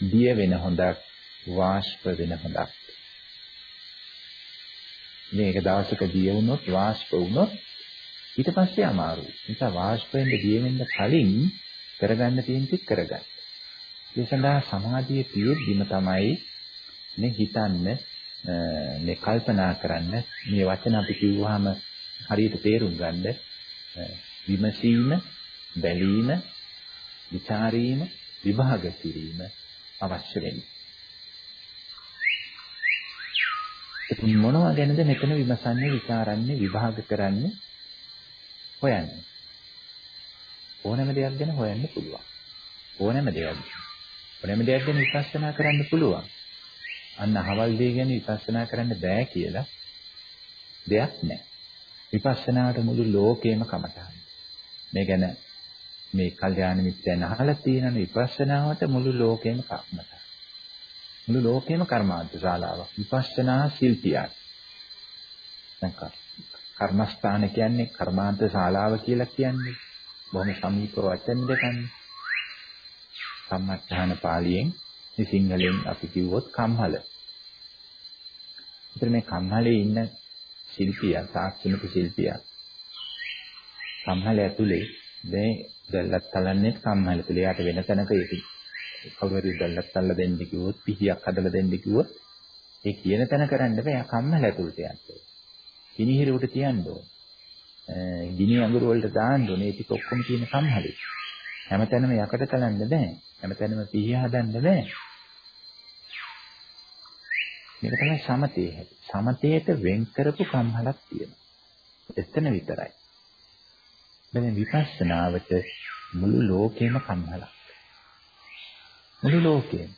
දිය වෙන හොඳක් වාෂ්ප වෙන හොඳක්. මේක දවසක දිය වුණොත් වාෂ්ප වුණොත් ඊට පස්සේ අමාරුයි. නිසා වාෂ්ප වෙන්න දිය වෙන්න කලින් කරගන්න තියෙන ටික කරගන්න. ඒ සඳහා සමාධිය තියෙද්දිම තමයි මේ හිතන්න මේ කල්පනා කරන්න මේ වචන අපි කිව්වහම හරියට තේරුම් ගන්න විමසීම බැලීම ਵਿਚාරීම විභාග කිරීම අවශ්‍ය වෙන්නේ. ඉතින් මොනවා ගැනද මෙතන විමසන්නේ විචාරන්නේ විභාග කරන්නේ හොයන්නේ. ඕනෑම දෙයක් ගැන හොයන්න පුළුවන්. ඕනෑම දෙයක්. ඕනෑම දෙයක් ගැන විපස්සනා කරන්න පුළුවන්. අන්න අහවල් දේ ගැන විපස්සනා කරන්න බෑ කියලා දෙයක් නැහැ. විපස්සනාවට මුළු ලෝකෙම කමටහන්. මේ ගැන මේ කල්යාණ මිත්‍යයන් අහලා තියෙන විපස්සනාවට මුළු ලෝකෙම කර්මත. මුළු ලෝකෙම කර්මාන්ත ශාලාවක්. විපස්සනා ශිල්පියක්. දැන් කර්මස්ථාන කියන්නේ කර්මාන්ත ශාලාව කියලා කියන්නේ බොහොම සමීප වචන දෙකන්නේ. සම්මත්හාන පාළියෙන් මේ සිංහලෙන් අපි කිව්වොත් කම්හල. ඉතින් මේ කම්හලේ ඉන්න ශිල්පියා තාක්ෂණික ශිල්පියා කම්හල ඇතුලේ මේ දැල්ලත් තලන්නේ කම්මැලි කියලා. යාට වෙන තැනක ඒක කවුරු හරි දැල්ලත් තල්ල දෙන්න කිව්වොත් පිහියක් හදලා දෙන්න කිව්වොත් ඒ කියන තැන කරන්න බෑ. යා කම්මැලි ඇතුළට යන්න ඕනේ. කිනිහිරුවට තියන්න ඕනේ. ගිනි අඟුරු වලට දාන්න ඕනේ. ඒක ඔක්කොම තියෙන කම්මැලි. හැමතැනම යකට තලන්න බෑ. හැමතැනම පිහිය හදන්න බෑ. මේක තමයි සමතේ හැටි. සමතේට වෙන් කරපු කම්හලක් තියෙනවා. එතන විතරයි. දැන් විපස්සනාවට මුළු ලෝකෙම කම්හලක්. මුළු ලෝකෙම.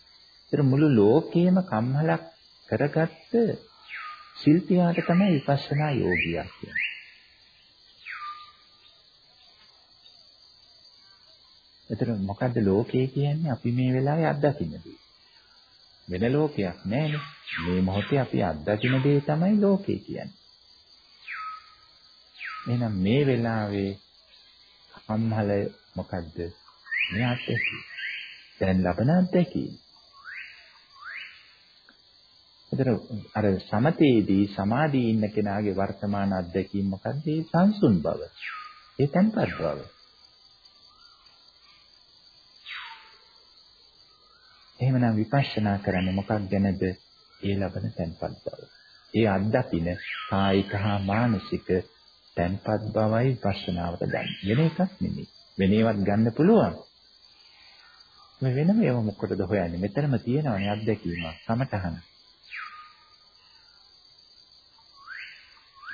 ඒතර මුළු ලෝකෙම කම්හලක් කරගත්ත ශිල්පියාට තමයි විපස්සනා යෝගියා කියන්නේ. එතන මොකද්ද ලෝකය කියන්නේ අපි මේ වෙලාවේ අත්දකින්න දේ. වෙන ලෝකයක් නැහැ මේ මොහොතේ අපි අත්දකින්න දේ තමයි ලෝකය කියන්නේ. එහෙනම් මේ වෙලාවේ සම්හල මොකද්ද? මේ අත්දැකීම. දැන් ලබන අත්දැකීම. ඒතර අර සමතේදී සමාධියේ ඉන්න කෙනාගේ වර්තමාන අත්දැකීම මොකද්ද? ඒ සංසුන් බව. ඒ තන්පත් බව. එහෙමනම් විපස්සනා කරන්නේ මොකක් ගැනද? ඒ ලබන තන්පත් බව. ඒ අත්දකින්න කායික හා මානසික තැන්පත් බවයි විපස්සනාවට ගන්න. වෙන එකක් නෙමෙයි. වෙන ඒවත් ගන්න පුළුවන්. මේ වෙනම ඒව මොකටද හොයන්නේ? මෙතනම තියෙනවනේ අත්දැකීම, සමතහන.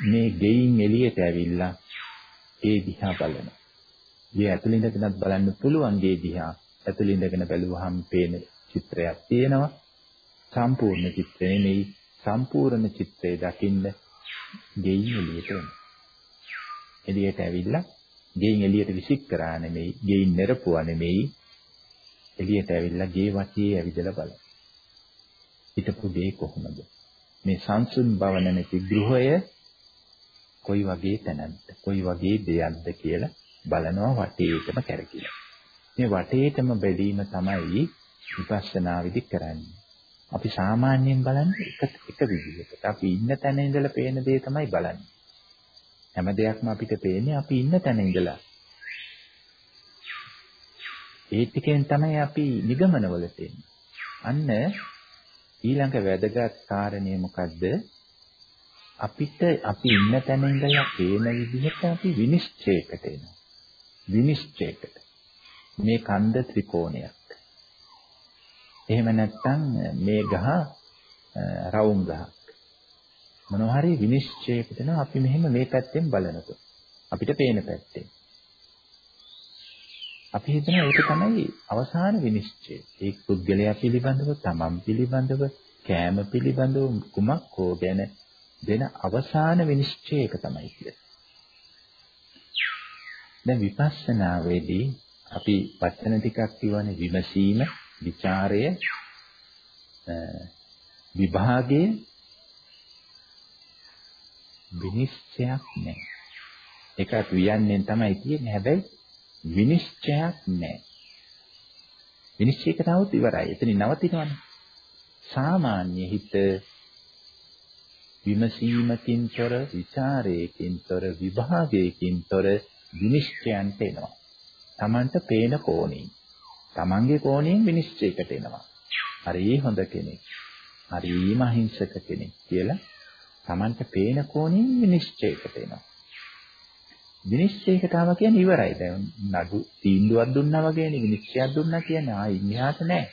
මේ ගෙයින් එළියට ඇවිල්ලා ඒ දිහා බලනවා. ගේ ඇතුළේ ඉඳගෙනත් බලන්න පුළුවන් ගේ දිහා. ඇතුළේ ඉඳගෙන බැලුවහම පේන චිත්‍රයක් තියෙනවා. සම්පූර්ණ චිත්‍රය නෙමෙයි සම්පූර්ණ චිත්‍රය දකින්න ගෙයින් එළියට එනවා. එළියට ඇවිල්ලා ගෙයින් එළියට විසික් කරා නෙමෙයි, ගෙයින් නිරපුවා නෙමෙයි. එළියට ඇවිල්ලා ගේ වටේ ඇවිදලා බලන්න. හිටපු දේ කොහොමද? මේ සංසුන් භවන නැති ගෘහය කොයි වගේ තැනක්ද? කොයි වගේ දෙයක්ද කියලා බලනවා වටේටම කැරකිලා. මේ වටේටම බැලීම තමයි විපස්සනා විදි කරන්නේ. අපි සාමාන්‍යයෙන් බලන්නේ එක එක විදිහකට. අපි ඉන්න තැන ඉඳලා පේන දේ තමයි බලන්නේ. හැම දෙයක්ම අපිට පේන්නේ අපි ඉන්න තැන ඉඳලා. ඒ ටිකෙන් තමයි අපි නිගමනවලට එන්නේ. අන්න ඊළඟ වැදගත් කාරණේ මොකද්ද? අපිට අපි ඉන්න තැන ඉඳලා පේන විදිහට අපි විනිශ්චයකට එනවා. විනිශ්චයකට. මේ කන්ද ත්‍රිකෝණයක්. එහෙම නැත්නම් මේ ගහ රවුම් ගහක්. මොනවා හරි විනිශ්චයකට නම් අපි මෙහෙම මේ පැත්තෙන් බලනකොට අපිට පේන පැත්තෙන්. අපි හිතන ඒක තමයි අවසාන විනිශ්චය. ඒ පුද්ගලයා පිළිබඳව, තමන් පිළිබඳව, කෑම පිළිබඳව කුමක් හෝ ගැන දෙන අවසාන විනිශ්චය එක තමයි කියන්නේ. දැන් විපස්සනාවේදී අපි වචන ටිකක් කියවනේ විමසීම, ਵਿਚාරය විභාගය විනිශ්චයක් නැහැ. ඒකත් වියන්නෙන් තමයි තියෙන්නේ. හැබැයි විනිශ්චයක් නැහැ. විනිශ්චයක තවොත් ඉවරයි. එතනින් නවතිනවනේ. සාමාන්‍ය හිත විමසීමකින් තොර, ਵਿਚාරයකින් තොර, විභාගයකින් තොර විනිශ්චයන්ට එනවා. Tamanට පේන කෝණේ. Tamanගේ කෝණයෙන් විනිශ්චයකට එනවා. හරි හොඳ කෙනෙක්. හරිම අහිංසක කෙනෙක් කියලා Tamanට පේන කෝණයෙන් විනිශ්චයකට එනවා. විනිශ්චයකට ආව කියන්නේ ඉවරයි. දැන් නඩු තීන්දුවක් දුන්නා වගේනේ විනිශ්චයක් දුන්නා කියන්නේ ආයි ඉන්නහට නෑ.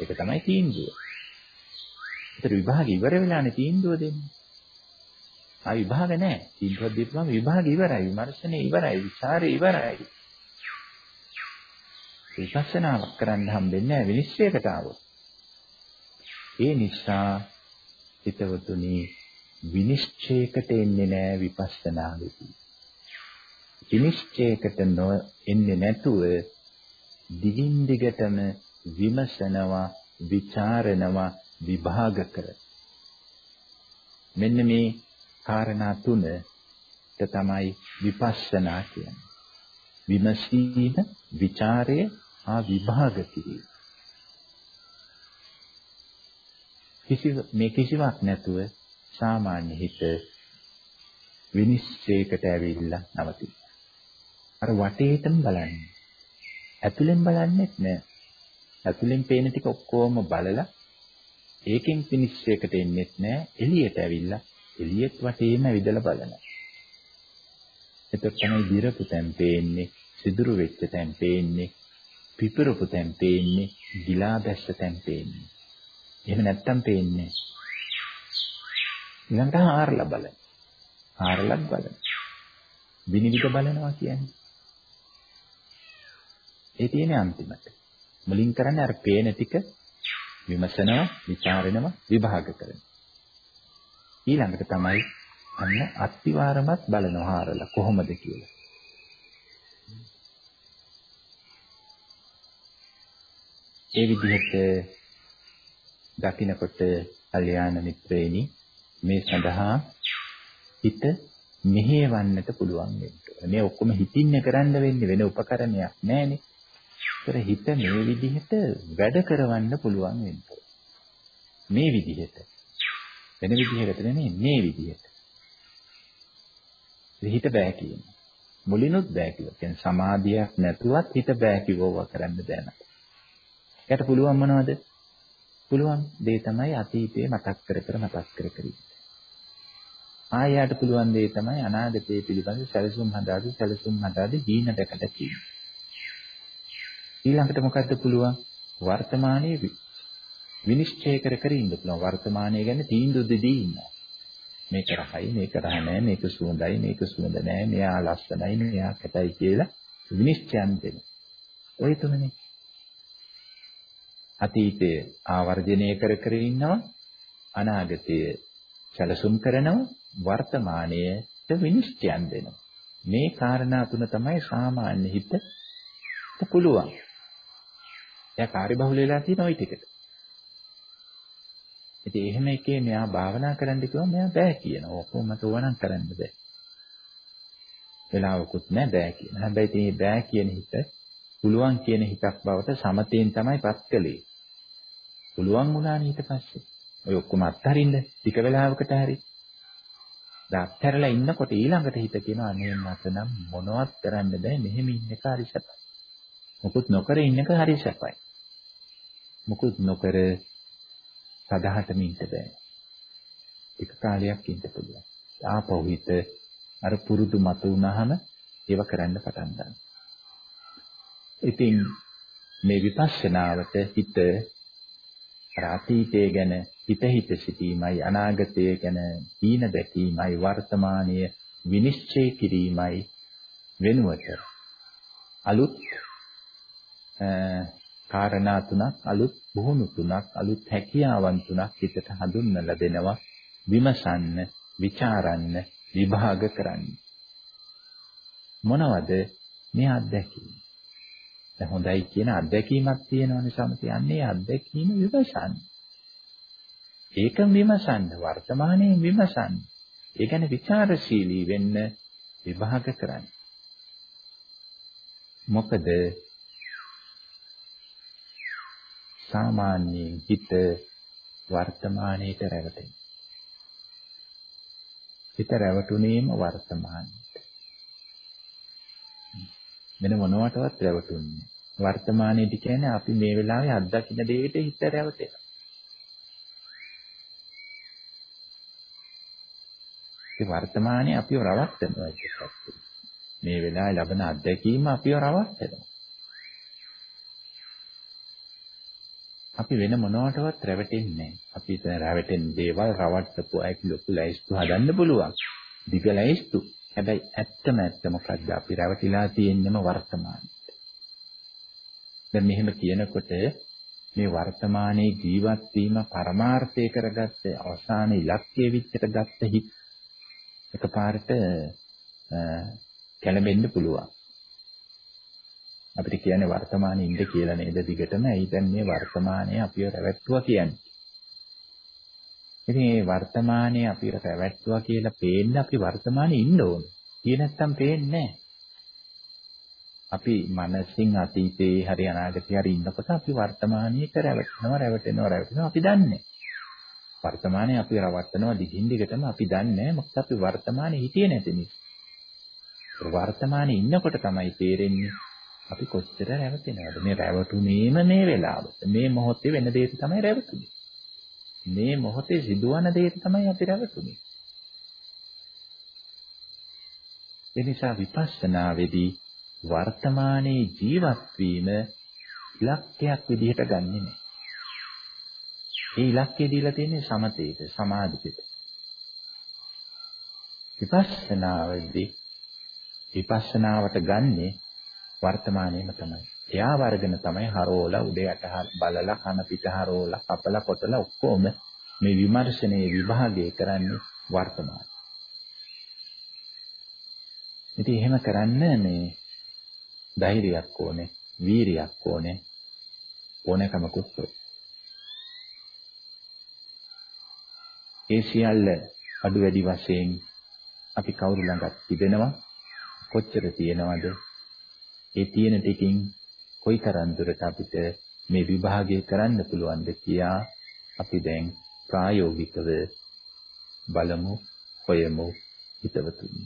ඒක තමයි තීන්දුව. ඒතර විභාග ඉවර වෙලානේ තීන්දුව දෙන්නේ. ආයි විභාග නෑ. තීන්දුවක් දීපුවම විභාග ඉවරයි. විමර්ශනේ ඉවරයි. විචාරේ ඉවරයි. විපස්සනාවක් කරන්න හම්බෙන්නේ නැහැ විනිශ්චයකට આવොත්. ඒ නිසා හිතවතුනි විනිශ්චයකට එන්නේ නැහැ විපස්සනාවේදී. විනිශ්චයකට එන්නේ නැතුව දිගින් දිගටම විමසනවා, ਵਿਚාරනවා, විභාග කරනවා. මෙන්න මේ කාරණා තුනට තමයි විපස්සනා කියන්නේ. විමසීම, ਵਿਚාරය, ආ විභාග කිරීම. කිසි මේ කිසිවක් නැතුව සාමාන්‍ය හිත විනිශ්චයකට ඇවිල්ලා නවතිනවා. අර වටේටම බලන්නේ. ඇතුලෙන් බලන්නේත් නෑ. ඇතුලෙන් පේන ටික ඔක්කොම බලලා ඒකෙන් විනිශ්චයකට එන්නේත් නෑ. එළියට ඇවිල්ලා එළියෙත් වටේම විදලා බලනවා. එතකොට තමයි දිරපු තැන් පේන්නේ, සිදුරු වෙච්ච තැන් පේන්නේ, පිපිරපු තැන් පේන්නේ, ගිලා බැස්ස තැන් පේන්නේ. එහෙම නැත්තම් පේන්නේ ඊළඟට හාරලා බලන්න. හාරලත් බලන්න. විනිවිද බලනවා කියන්නේ. ඒ තියෙන්නේ අන්තිමට. මුලින් කරන්නේ අර පේන ටික විමසනවා, ਵਿਚාරනවා, විභාග කරනවා. ඊළඟට තමයි අන්න අත්විවරමත් බලනවා හාරලා කොහොමද කියලා. ඒ විදිහට දකින්නකොට කල්යාණ මිත්‍රේනි මේ සඳහා හිත මෙහෙවන්නට පුළුවන් වෙන්න මේ ඔක්කොම හිතින්න කරන්න වෙන්නේ වෙන උපකරණයක් නැහැනේ. ඒතර හිත මේ විදිහට වැඩ කරවන්න පුළුවන් වෙන්න මේ විදිහට. වෙන විදිහකට නෙමෙයි මේ විදිහට. හිත බෑ කියන්නේ. මුලිනුත් බෑ කිව්වා. කියන්නේ සමාධියක් නැතුවත් හිත බෑ කිව්වව කරන්න දැන. ඒකට පුළුවන් මොනවද? පුළුවන් දේ තමයි අතීතේ මතක් කර කර මතක් කර කර ආයයට පුළුවන් දේ තමයි අනාගතයේ පිළිබඳ සැලසුම් හදාදී සැලසුම් හදාදී හීන දැකට කියන. ඊළඟට මොකද්ද පුළුවන්? වර්තමානයේ විනිශ්චය කර කර ඉන්න පුළුවන්. වර්තමානයේ ගැන තීන්දුව දෙදී ඉන්නවා. මේක රහයි, මේක රහ නැහැ, මේක සුවඳයි, මේක සුවඳ නැහැ, මෙයා ලස්සනයි, මෙයා කැතයි කියලා විනිශ්චයන් දෙන්න. ඔය තුනනේ. අතීතය ආවර්ජනය කර කර ඉන්නවා අනාගතය සැලසුම් කරනවා වර්තමානයට විනිශ්චයන් දෙනවා. මේ කාරණා තුන තමයි සාමාන්‍ය හිත පුළුවන් එයා කාර්යබහුල වෙලා තියෙන ওই ටිකට. ඉතින් එහෙම එකේ මෙයා භාවනා කරන්න කිව්වම මෙයා බෑ කියනවා. ඔක්කොම තෝරනම් කරන්න බෑ. වෙලාවකුත් නෑ බෑ කියන. හැබැයි ඉතින් බෑ කියන හිත පුළුවන් කියන හිතක් බවට සමතේන් තමයිපත් කළේ. පුළුවන් වුණානේ ඊට පස්සේ. ඔය ඔක්කොම අත්හරින්න ටික වෙලාවකට හරි. දැන් අත්හැරලා ඉන්නකොට ඊළඟට හිත කියනවා අනේ මට නම් මොනවත් කරන්න බෑ මෙහෙම ඉන්න එක හරි සැපයි. මොකුත් නොකර ඉන්න එක හරි සැපයි. මොකුත් නොකර සදාහටම ඉන්න බෑ. එක කාලයක් ඉන්න පුළුවන්. ආපහු හිත අර පුරුදු මත වුණාම ඒව කරන්න පටන් ගන්නවා. ඉතින් මේ විපස්සනාවට හිත අතීතය ගැන හිත හිත සිටීමයි අනාගතය ගැන දීන දැකීමයි වර්තමානයේ විනිශ්චය කිරීමයි වෙනුවට අලුත් කාරණා තුනක් අලුත් පුහුණු තුනක් අලුත් හැකියාවන් තුනක් හිතට හඳුන්වලා දෙනවා විමසන්න ਵਿਚාරන්න විභාග කරන්න. මොනවද මේ අත්දැකීම? දැන් හොඳයි කියන අත්දැකීමක් තියෙනවනේ සමථ යන්නේ අත්දැකීම විමසන්න. ඒක විමසන්න වර්තමානයේ විමසන්න. ඒ කියන්නේ ਵਿਚාරශීලී වෙන්න විභාග කරන්න. මොකද සාමාන්‍යයෙන් හිත වර්තමානයේට රැවටෙන. හිත රැවටුනේම වර්තමානයේ. වෙන මොනවටවත් රැවටුන්නේ. වර්තමානයේදී කියන්නේ අපි මේ වෙලාවේ අත්දකින්න දෙයට හිත රැවටෙනවා. ඒ වර්තමානයේ අපිව රවට්ටනවා කියලත්. මේ වෙලාවේ ලබන අත්දැකීම අපිව රවට්ටනවා. අපි වෙන මොනවටවත් රැවටෙන්නේ නැහැ. අපි දැන් රැවටෙන දේවල් රවට්ටපු අය ලොකු ලයිස්තු හදන්න පුළුවන්. දිග ලයිස්තු. හැබැයි ඇත්තම ඇත්ත මොකද්ද අපි රැවටිලා තියෙන්නම වර්තමානයේ. දැන් මෙහෙම කියනකොට මේ වර්තමානයේ ජීවත් වීම පරමාර්ථය කරගත්ත අවසාන ඉලක්කය විදිහට ගත්ත හිත් එකපාරට කැළඹෙන්න පුළුවන්. අපිට කියන්නේ වර්තමානයේ ඉඳ කියලා නේද දිගටම. ඒ දැන් මේ වර්තමානයේ අපිව රැවට්ටුවා කියන්නේ. ඉතින් මේ වර්තමානයේ අපිට පැවැත්තුවා කියලා පේන්න අපි වර්තමානයේ ඉන්න ඕනේ. කිය නැත්තම් පේන්නේ අපි මනසින් අතීතේ හරි අනාගතේ හරි ඉන්නකොට අපි වර්තමානයේ කරවටනවා රැවටෙනවා රැවටෙනවා අපි දන්නේ. වර්තමානයේ අපි රවට්ටනවා දිගින් දිගටම අපි දන්නේ මොකද අපි වර්තමානයේ හිටියේ නැති නිසා. වර්තමානයේ ඉන්නකොට තමයි තේරෙන්නේ අපි කොච්චර රැවටෙනවද මේ රැවටුනේම මේ වෙලාවට මේ මොහොතේ වෙන දෙයක තමයි රැවටුනේ මේ මොහොතේ සිදුවන දේට තමයි අපි රැවටුනේ. ඒ නිසා විපස්සනාවේදී වර්තමානයේ ජීවත් වීම ඉලක්කයක් විදිහට ගන්නෙ නෑ. ඒ ඉලක්කය දීලා තියෙන්නේ සමතේට, සමාධියට. විපස්සනාවේදී විපස්සනාවට ගන්නේ වර්තමානයේම තමයි. එයා වර්ගන තමයි හරෝලා උදේට බලලා කන පිට හරෝලා කපලා කොටලා ඔක්කොම මේ විමර්ශනයේ විභාගය කරන්නේ වර්තමාන. ඉතින් එහෙම කරන්න මේ ධෛර්යයක් ඕනේ, වීරියක් ඕනේ, ඕනෑකමකුත් ඒ සියල්ල අඩු වැඩි වශයෙන් අපි කවුරු ළඟත් තිබෙනවා? කොච්චර තියෙනවද? ඒ තියෙන ටිකින් කොයිතරම් දුරට අපිට මේ විභාගය කරන්න පුළුවන්ද කියා අපි දැන් ප්‍රායෝගිකව බලමු හොයමු හිතවතුනි.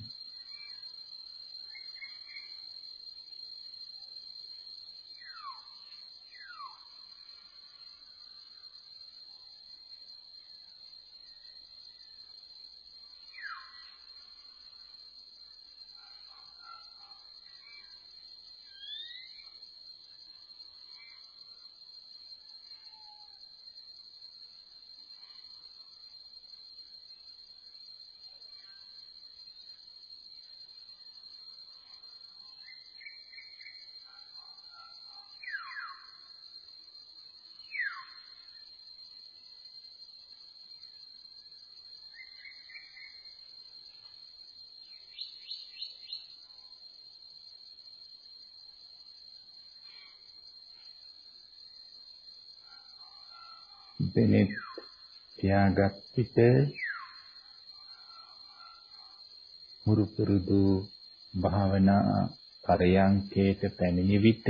දෙනෙත් තියාගත් විට මුරු පුරුදු භාවනා පරයන්කේට පැමිණි විට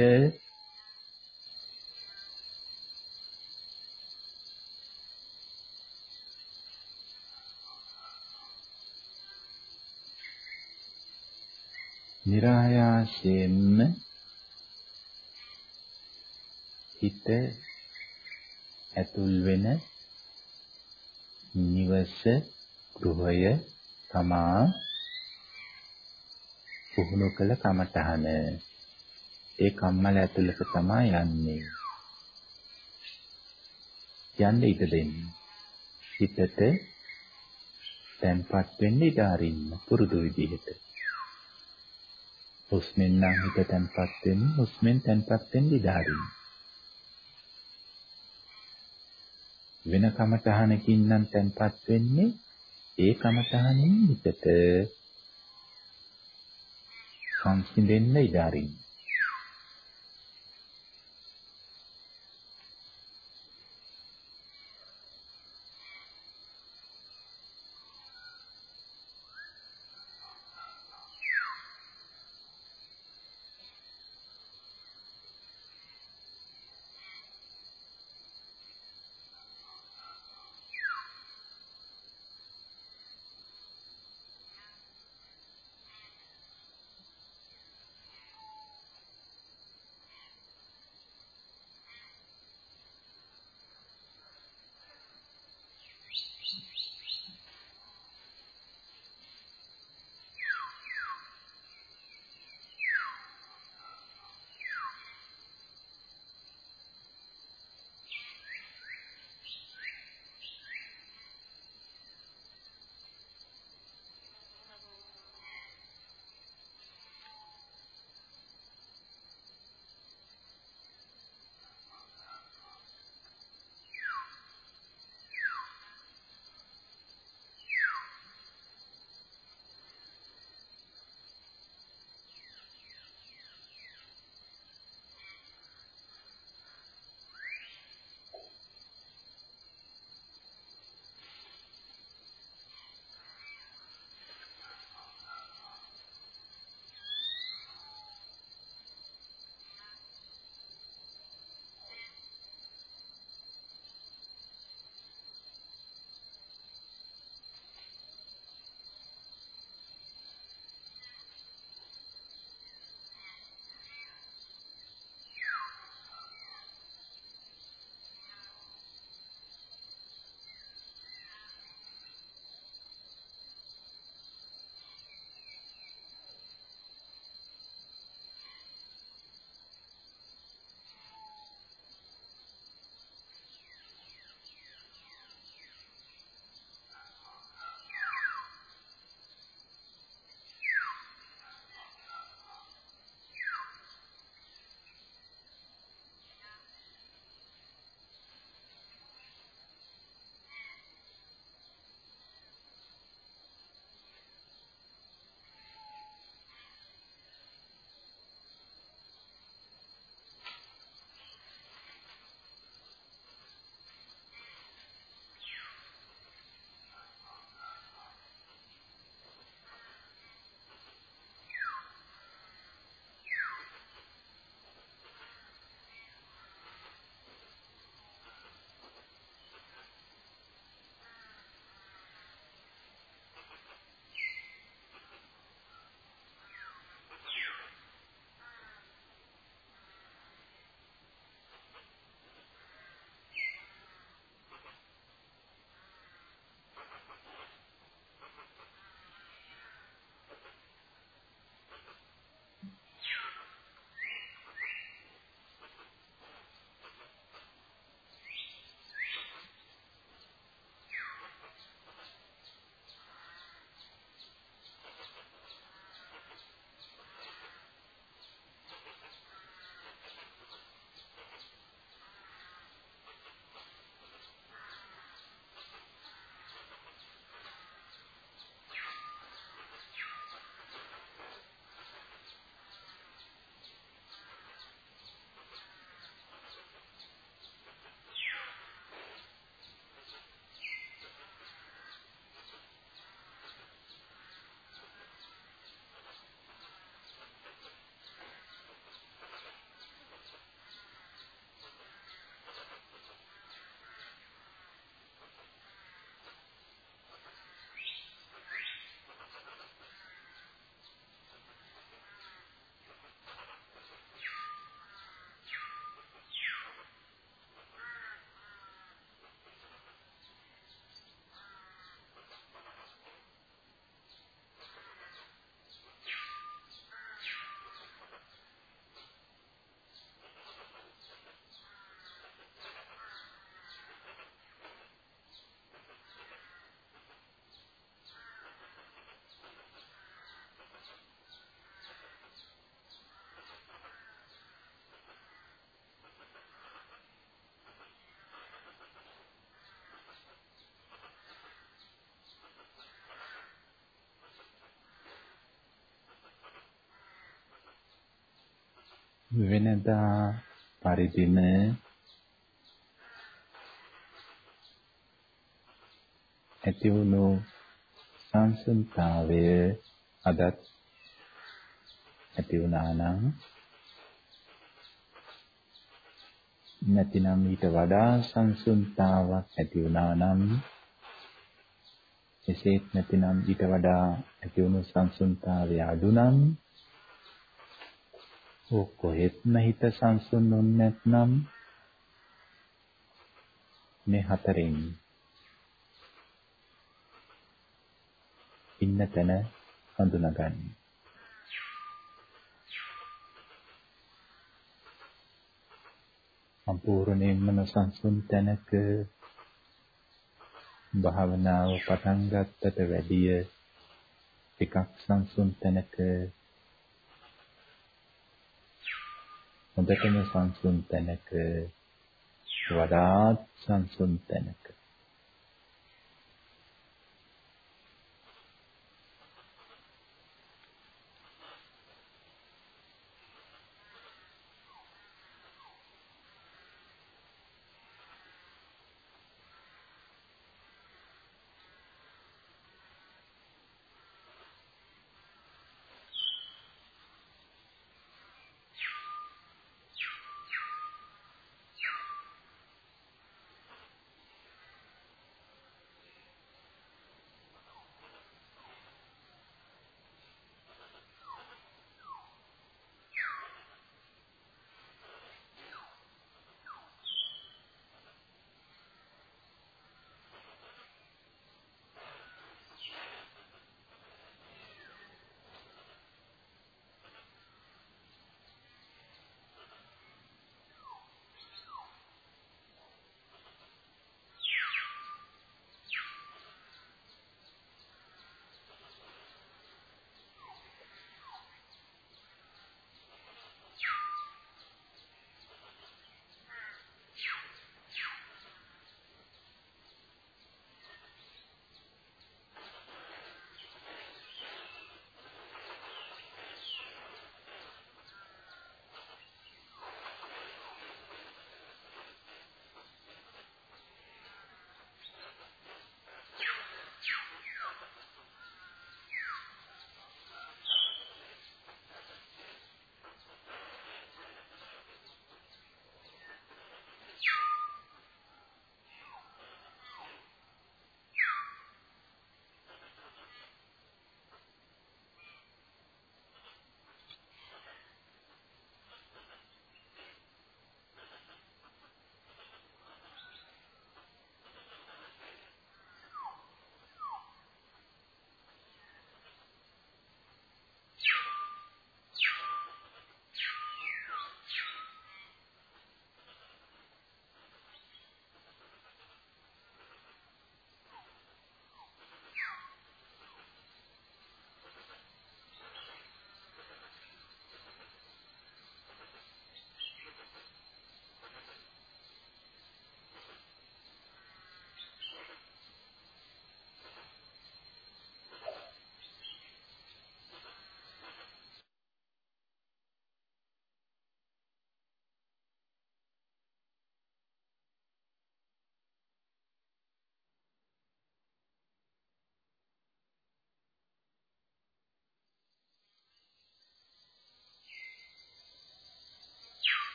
નિરાයාසයෙන්ම හිත ඇතුල් වෙන නිවස ගෘහය තමා පුහුණු කළ කමඨහන ඒ කම්මල ඇතුළට තමයි යන්නේ. යන්න ඉඩ දෙන්න. හිතට තැන්පත් වෙන්න ඉඩ අරින්න පුරුදු විදිහට. හුස්මෙන් නම් හිත තැන්පත් වෙන්න, හුස්මෙන් තැන්පත් වෙන්න ඉඩ අරින්න. වෙන කමතහනකින් නම් තැන්පත් වෙන්නේ ඒ කමතහනින් හිතට සංසිඳෙන්න ඉඩ අරින්න. වෙනදා පරිදිම ඇති වුණු සංසුන්තාවය අදත් ඇති වුණා නම් නැතිනම් ඊට වඩා සංසුන්තාවක් ඇති වුණා නම් එසේත් නැතිනම් ඊට වඩා ඇති වුණු සංසුන්තාවය අඩු නම් ඕ කොහෙත්ම හිත සංසුන් නැත්නම් මේ හතරෙන් ඉන්න තැන හඳුනාගන්න. සම්පූර්ණයෙන්ම නොසන්සුන් තැනක භාවනාව පටන් ගත්තට වැඩිය ටිකක් සංසුන් තැනක හොඳටම සංසුන් තැනක වඩාත් සංසුන් තැනක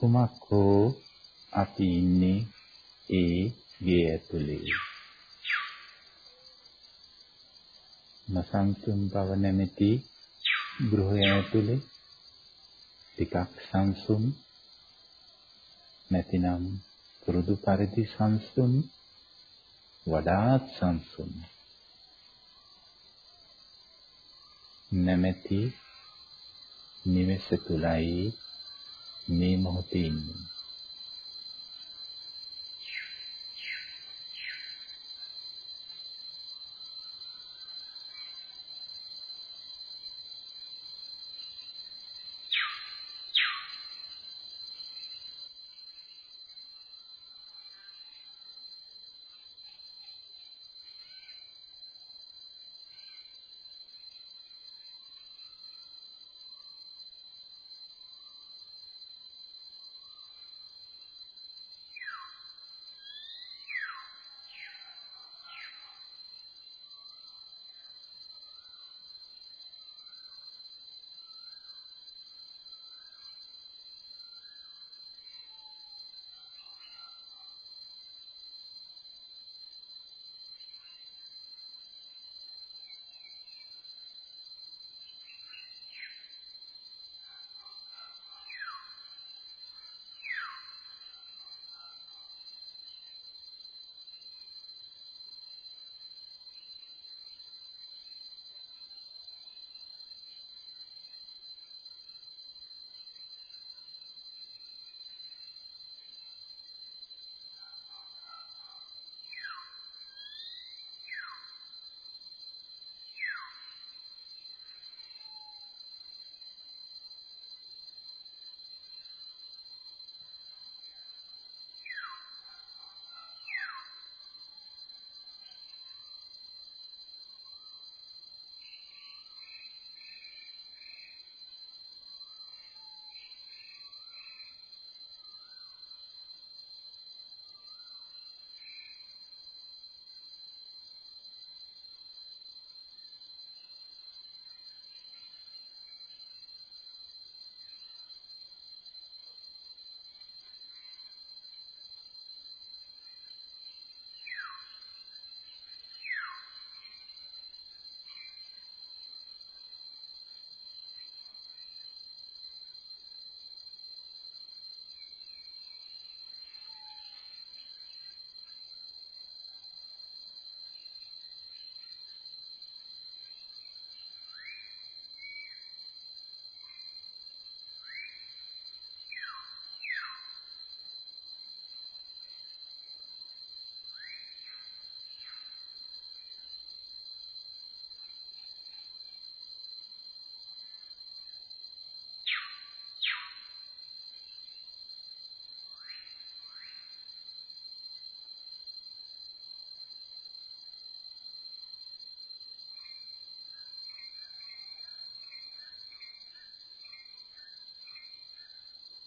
කුමක් හෝ අපි ඉන්නේ ඒ ගේ ඇතුලේ. නසන්තුම් බව නැමැති ගෘහය ඇතුලේ ටිකක් සංසුම් නැතිනම් පුරුදු පරිදි සංසුන් වඩාත් සංසුන් නැමැති නිවෙස තුලයි මේ මොහොතේ ඉන්නේ.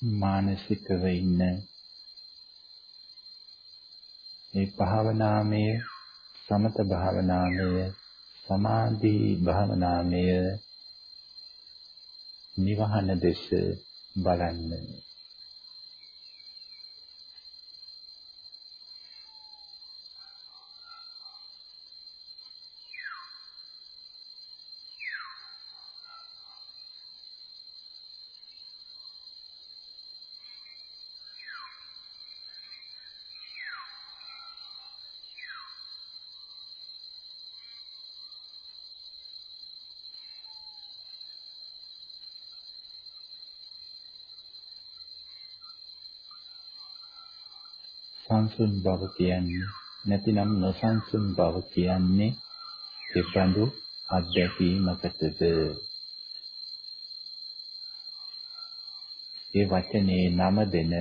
මානසිකව ඉන්න. මේ භාවනාමය සමත භාවනාමය සමාධි භාවනාමය නිවහන දෙස බලන්න. සංසුන් බව කියන්නේ නැතිනම් නොසන්සුන් බව කියන්නේ දෙපඳු අධ්‍යක්ීමකටද ඒ වචනේ නම දෙන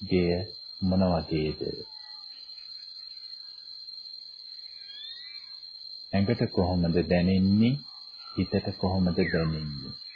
දෙය මොනවදේද ඇඟට කොහොමද දැනෙන්නේ? හිතට කොහොමද දැනෙන්නේ?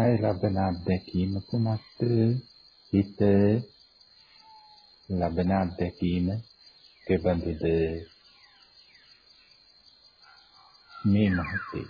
කය ලබන අත්දැකීම කුමක්ද? හිත ලබන අත්දැකීම කෙබඳුද? මේ මොහොතේ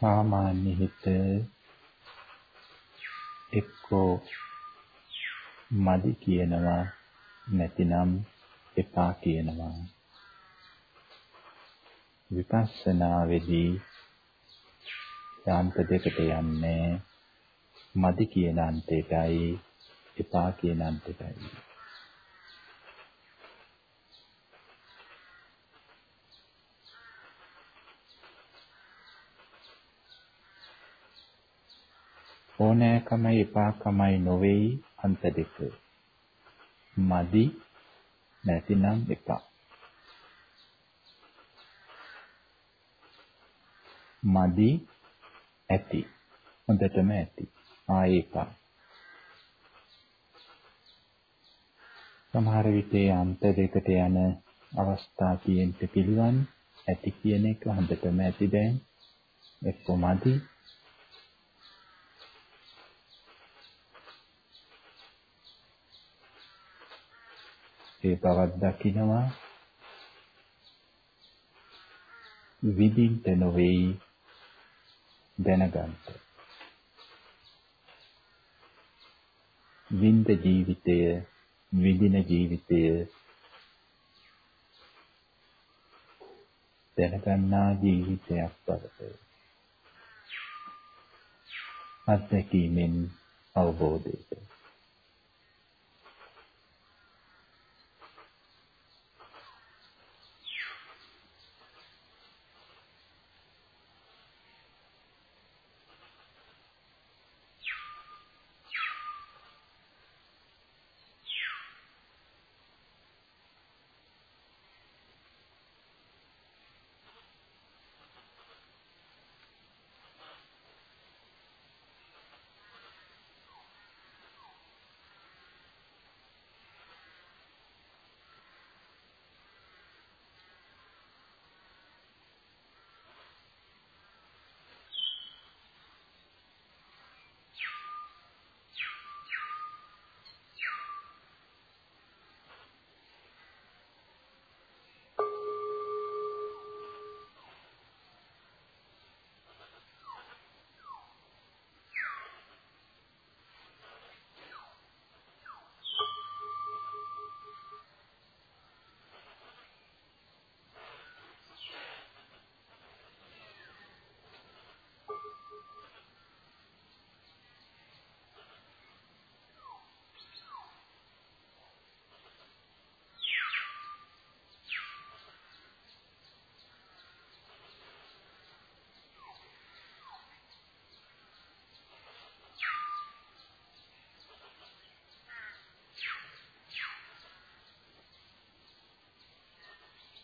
සාමාන්‍ය හිත එක්කෝ මදි කියනවා නැතිනම් එපා කියනවා. විපස්සනාවේදී යාන්ත දෙකට යන්නේ මදි කියන අන්තයටයි එපා කියන අන්තයටයි. ඕනෑකමයි එපාකමයි නොවේයි අන්ත දෙක. මදි නැතිනම් එපා. මදි ඇති. හොඳටම ඇති. ආයේ එපා. සමහර විට අන්ත දෙකට යන අවස්ථා තියෙන්න පිළිවන් ඇති කියන එක හොඳටම ඇති දැන් එක්ක මදි ඒ බවක් දකිනවා විඳින්න නොවේයි දැනගන්න. විඳ ජීවිතය විඳින ජීවිතය දැනගන්නා ජීවිතයක් බවට අත්දැකීමෙන් අවබෝධයට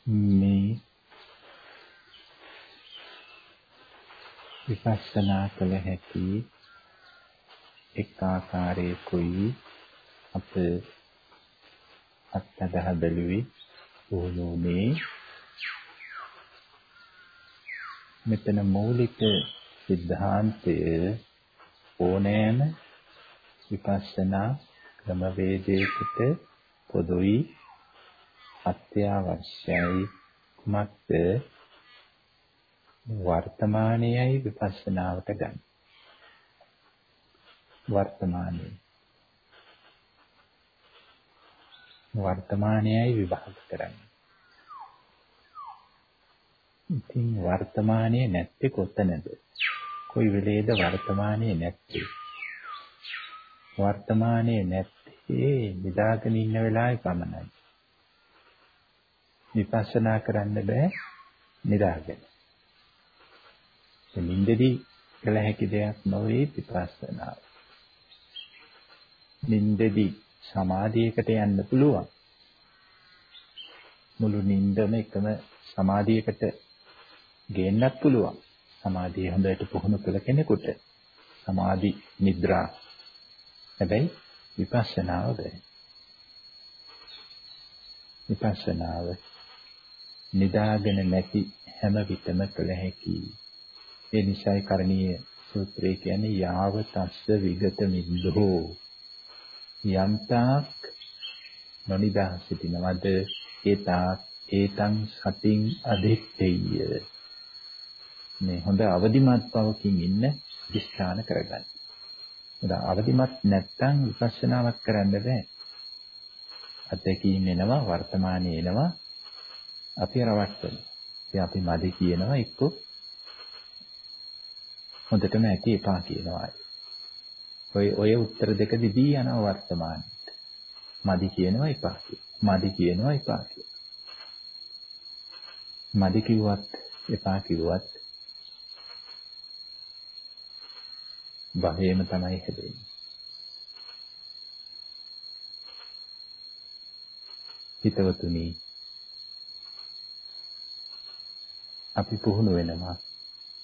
මේ විපස්සනා කළ හැකි එක් ආකාරයකුයි අප අත්දැක බැලුවේ. ඕනෝනේ මෙතන මූලික સિદ્ધාන්තය ඕනෑම විපස්සනා ක්‍රමවේදයකට පොදුයි. අත්‍යවශ්‍යයි කුමක්ද වර්තමානයයි විපස්සනාවට ගන්න. වර්තමානයේ වර්තමානයයි විභාග කරන්නේ. ඉතින් වර්තමානයේ නැත්තේ කොතනද? කොයි වෙලේද වර්තමානයේ නැත්තේ? වර්තමානයේ නැත්තේ නිදාගෙන ඉන්න වෙලාවේ පමණයි. විපස්සනා කරන්න බෑ නිදාගෙන. නින්දදී කළ හැකි දෙයක් නොවේ විපස්සනාව. නින්දදී සමාධියකට යන්න පුළුවන්. මුළු නින්දම එකම සමාධියකට ගේන්නත් පුළුවන්. සමාධිය හොඳට පුහුණු කළ කෙනෙකුට සමාධි නිද්‍රා. හැබැයි විපස්සනාව බෑ. විපස්සනාව නිදාගෙන නැති හැම විටම කළ හැකි. ඒ නිසායි කරණීය සූත්‍රය කියන්නේ යාව තස්ස විගත මිද්දෝ යම්තාක් නොනිදා සිටිනවද ඒතාක් ඒතං සතින් අධිත්තේය මේ හොඳ අවදිමත් බවකින් ඉන්න දිස්ත්‍රාණ කරගන්න. හොඳ අවදිමත් නැත්තම් විපස්සනාවක් කරන්න බෑ. අත්දැකීම් එනවා වර්තමානයේ එනවා අපි රවට්ටන. ඉතින් අපි මදි කියනවා එක්ක හොඳටම ඇති එපා කියනවා. ඔය ඔය උත්තර දෙක දිදී යන වර්තමානයේ. මදි කියනවා එපා මදි කියනවා එපා මදි කිව්වත් එපා කිව්වත් භවයේම තමයි හැදෙන්නේ. හිතවතුනි අපි පුහුණු වෙනවා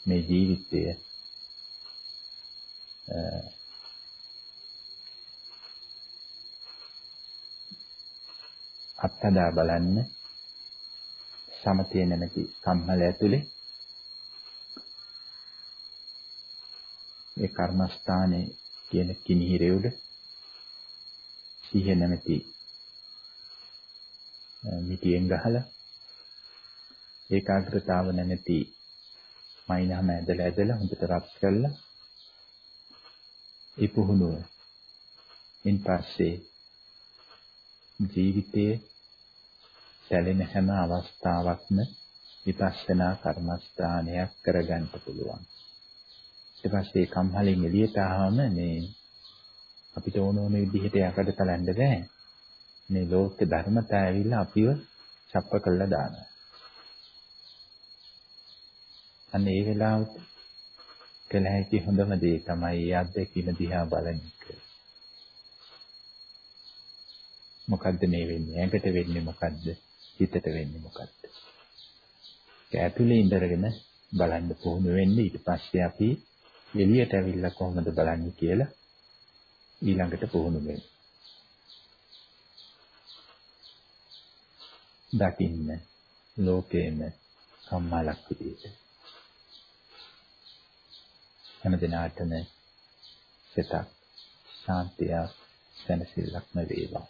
මේ ජීවිතය. අත්හදා බලන්න සමතේ නැමැති කම්මල ඇතුලේ ඒ කර්මස්ථානයේ කියන කිනිහිරේ උඩ සිහිය නැමැති මිටියෙන් ගහලා ඒකාග්‍රතාව නැමැති මයින්හම ඇදලා ඇදලා හොඳට රත් කරලා ඒ පුහුණුව ඉන් පස්සේ ජීවිතයේ සැලෙන හැම අවස්ථාවක්ම විපස්සනා කර්මස්ථානයක් කරගන්න පුළුවන්. ඊට පස්සේ කම්හලෙන් එළියට ආවම මේ අපිට ඕන ඕන විදිහට යකඩ තලන්න බෑ. මේ ලෝක ධර්මතා ඇවිල්ලා අපිව ڇප්ප කළා දානවා. අන්න ඒ වෙලාවට කළ හැකි හොඳම දේ තමයි ඒ අත්දැකීම දිහා බලන එක. මොකද්ද මේ වෙන්නේ? ඇඟට වෙන්නේ මොකද්ද? හිතට වෙන්නේ මොකද්ද? ඒක ඇතුලේ ඉඳගෙන බලන්න පුහුණු වෙන්නේ ඊට පස්සේ අපි එළියට ඇවිල්ලා කොහොමද බලන්නේ කියලා ඊළඟට පුහුණු වෙන්න. දකින්න ලෝකේම සම්මාලක් විදියට හැම දිනාටම සිතක් ශාන්තිය සැනසෙල්ලක්ම වේවා.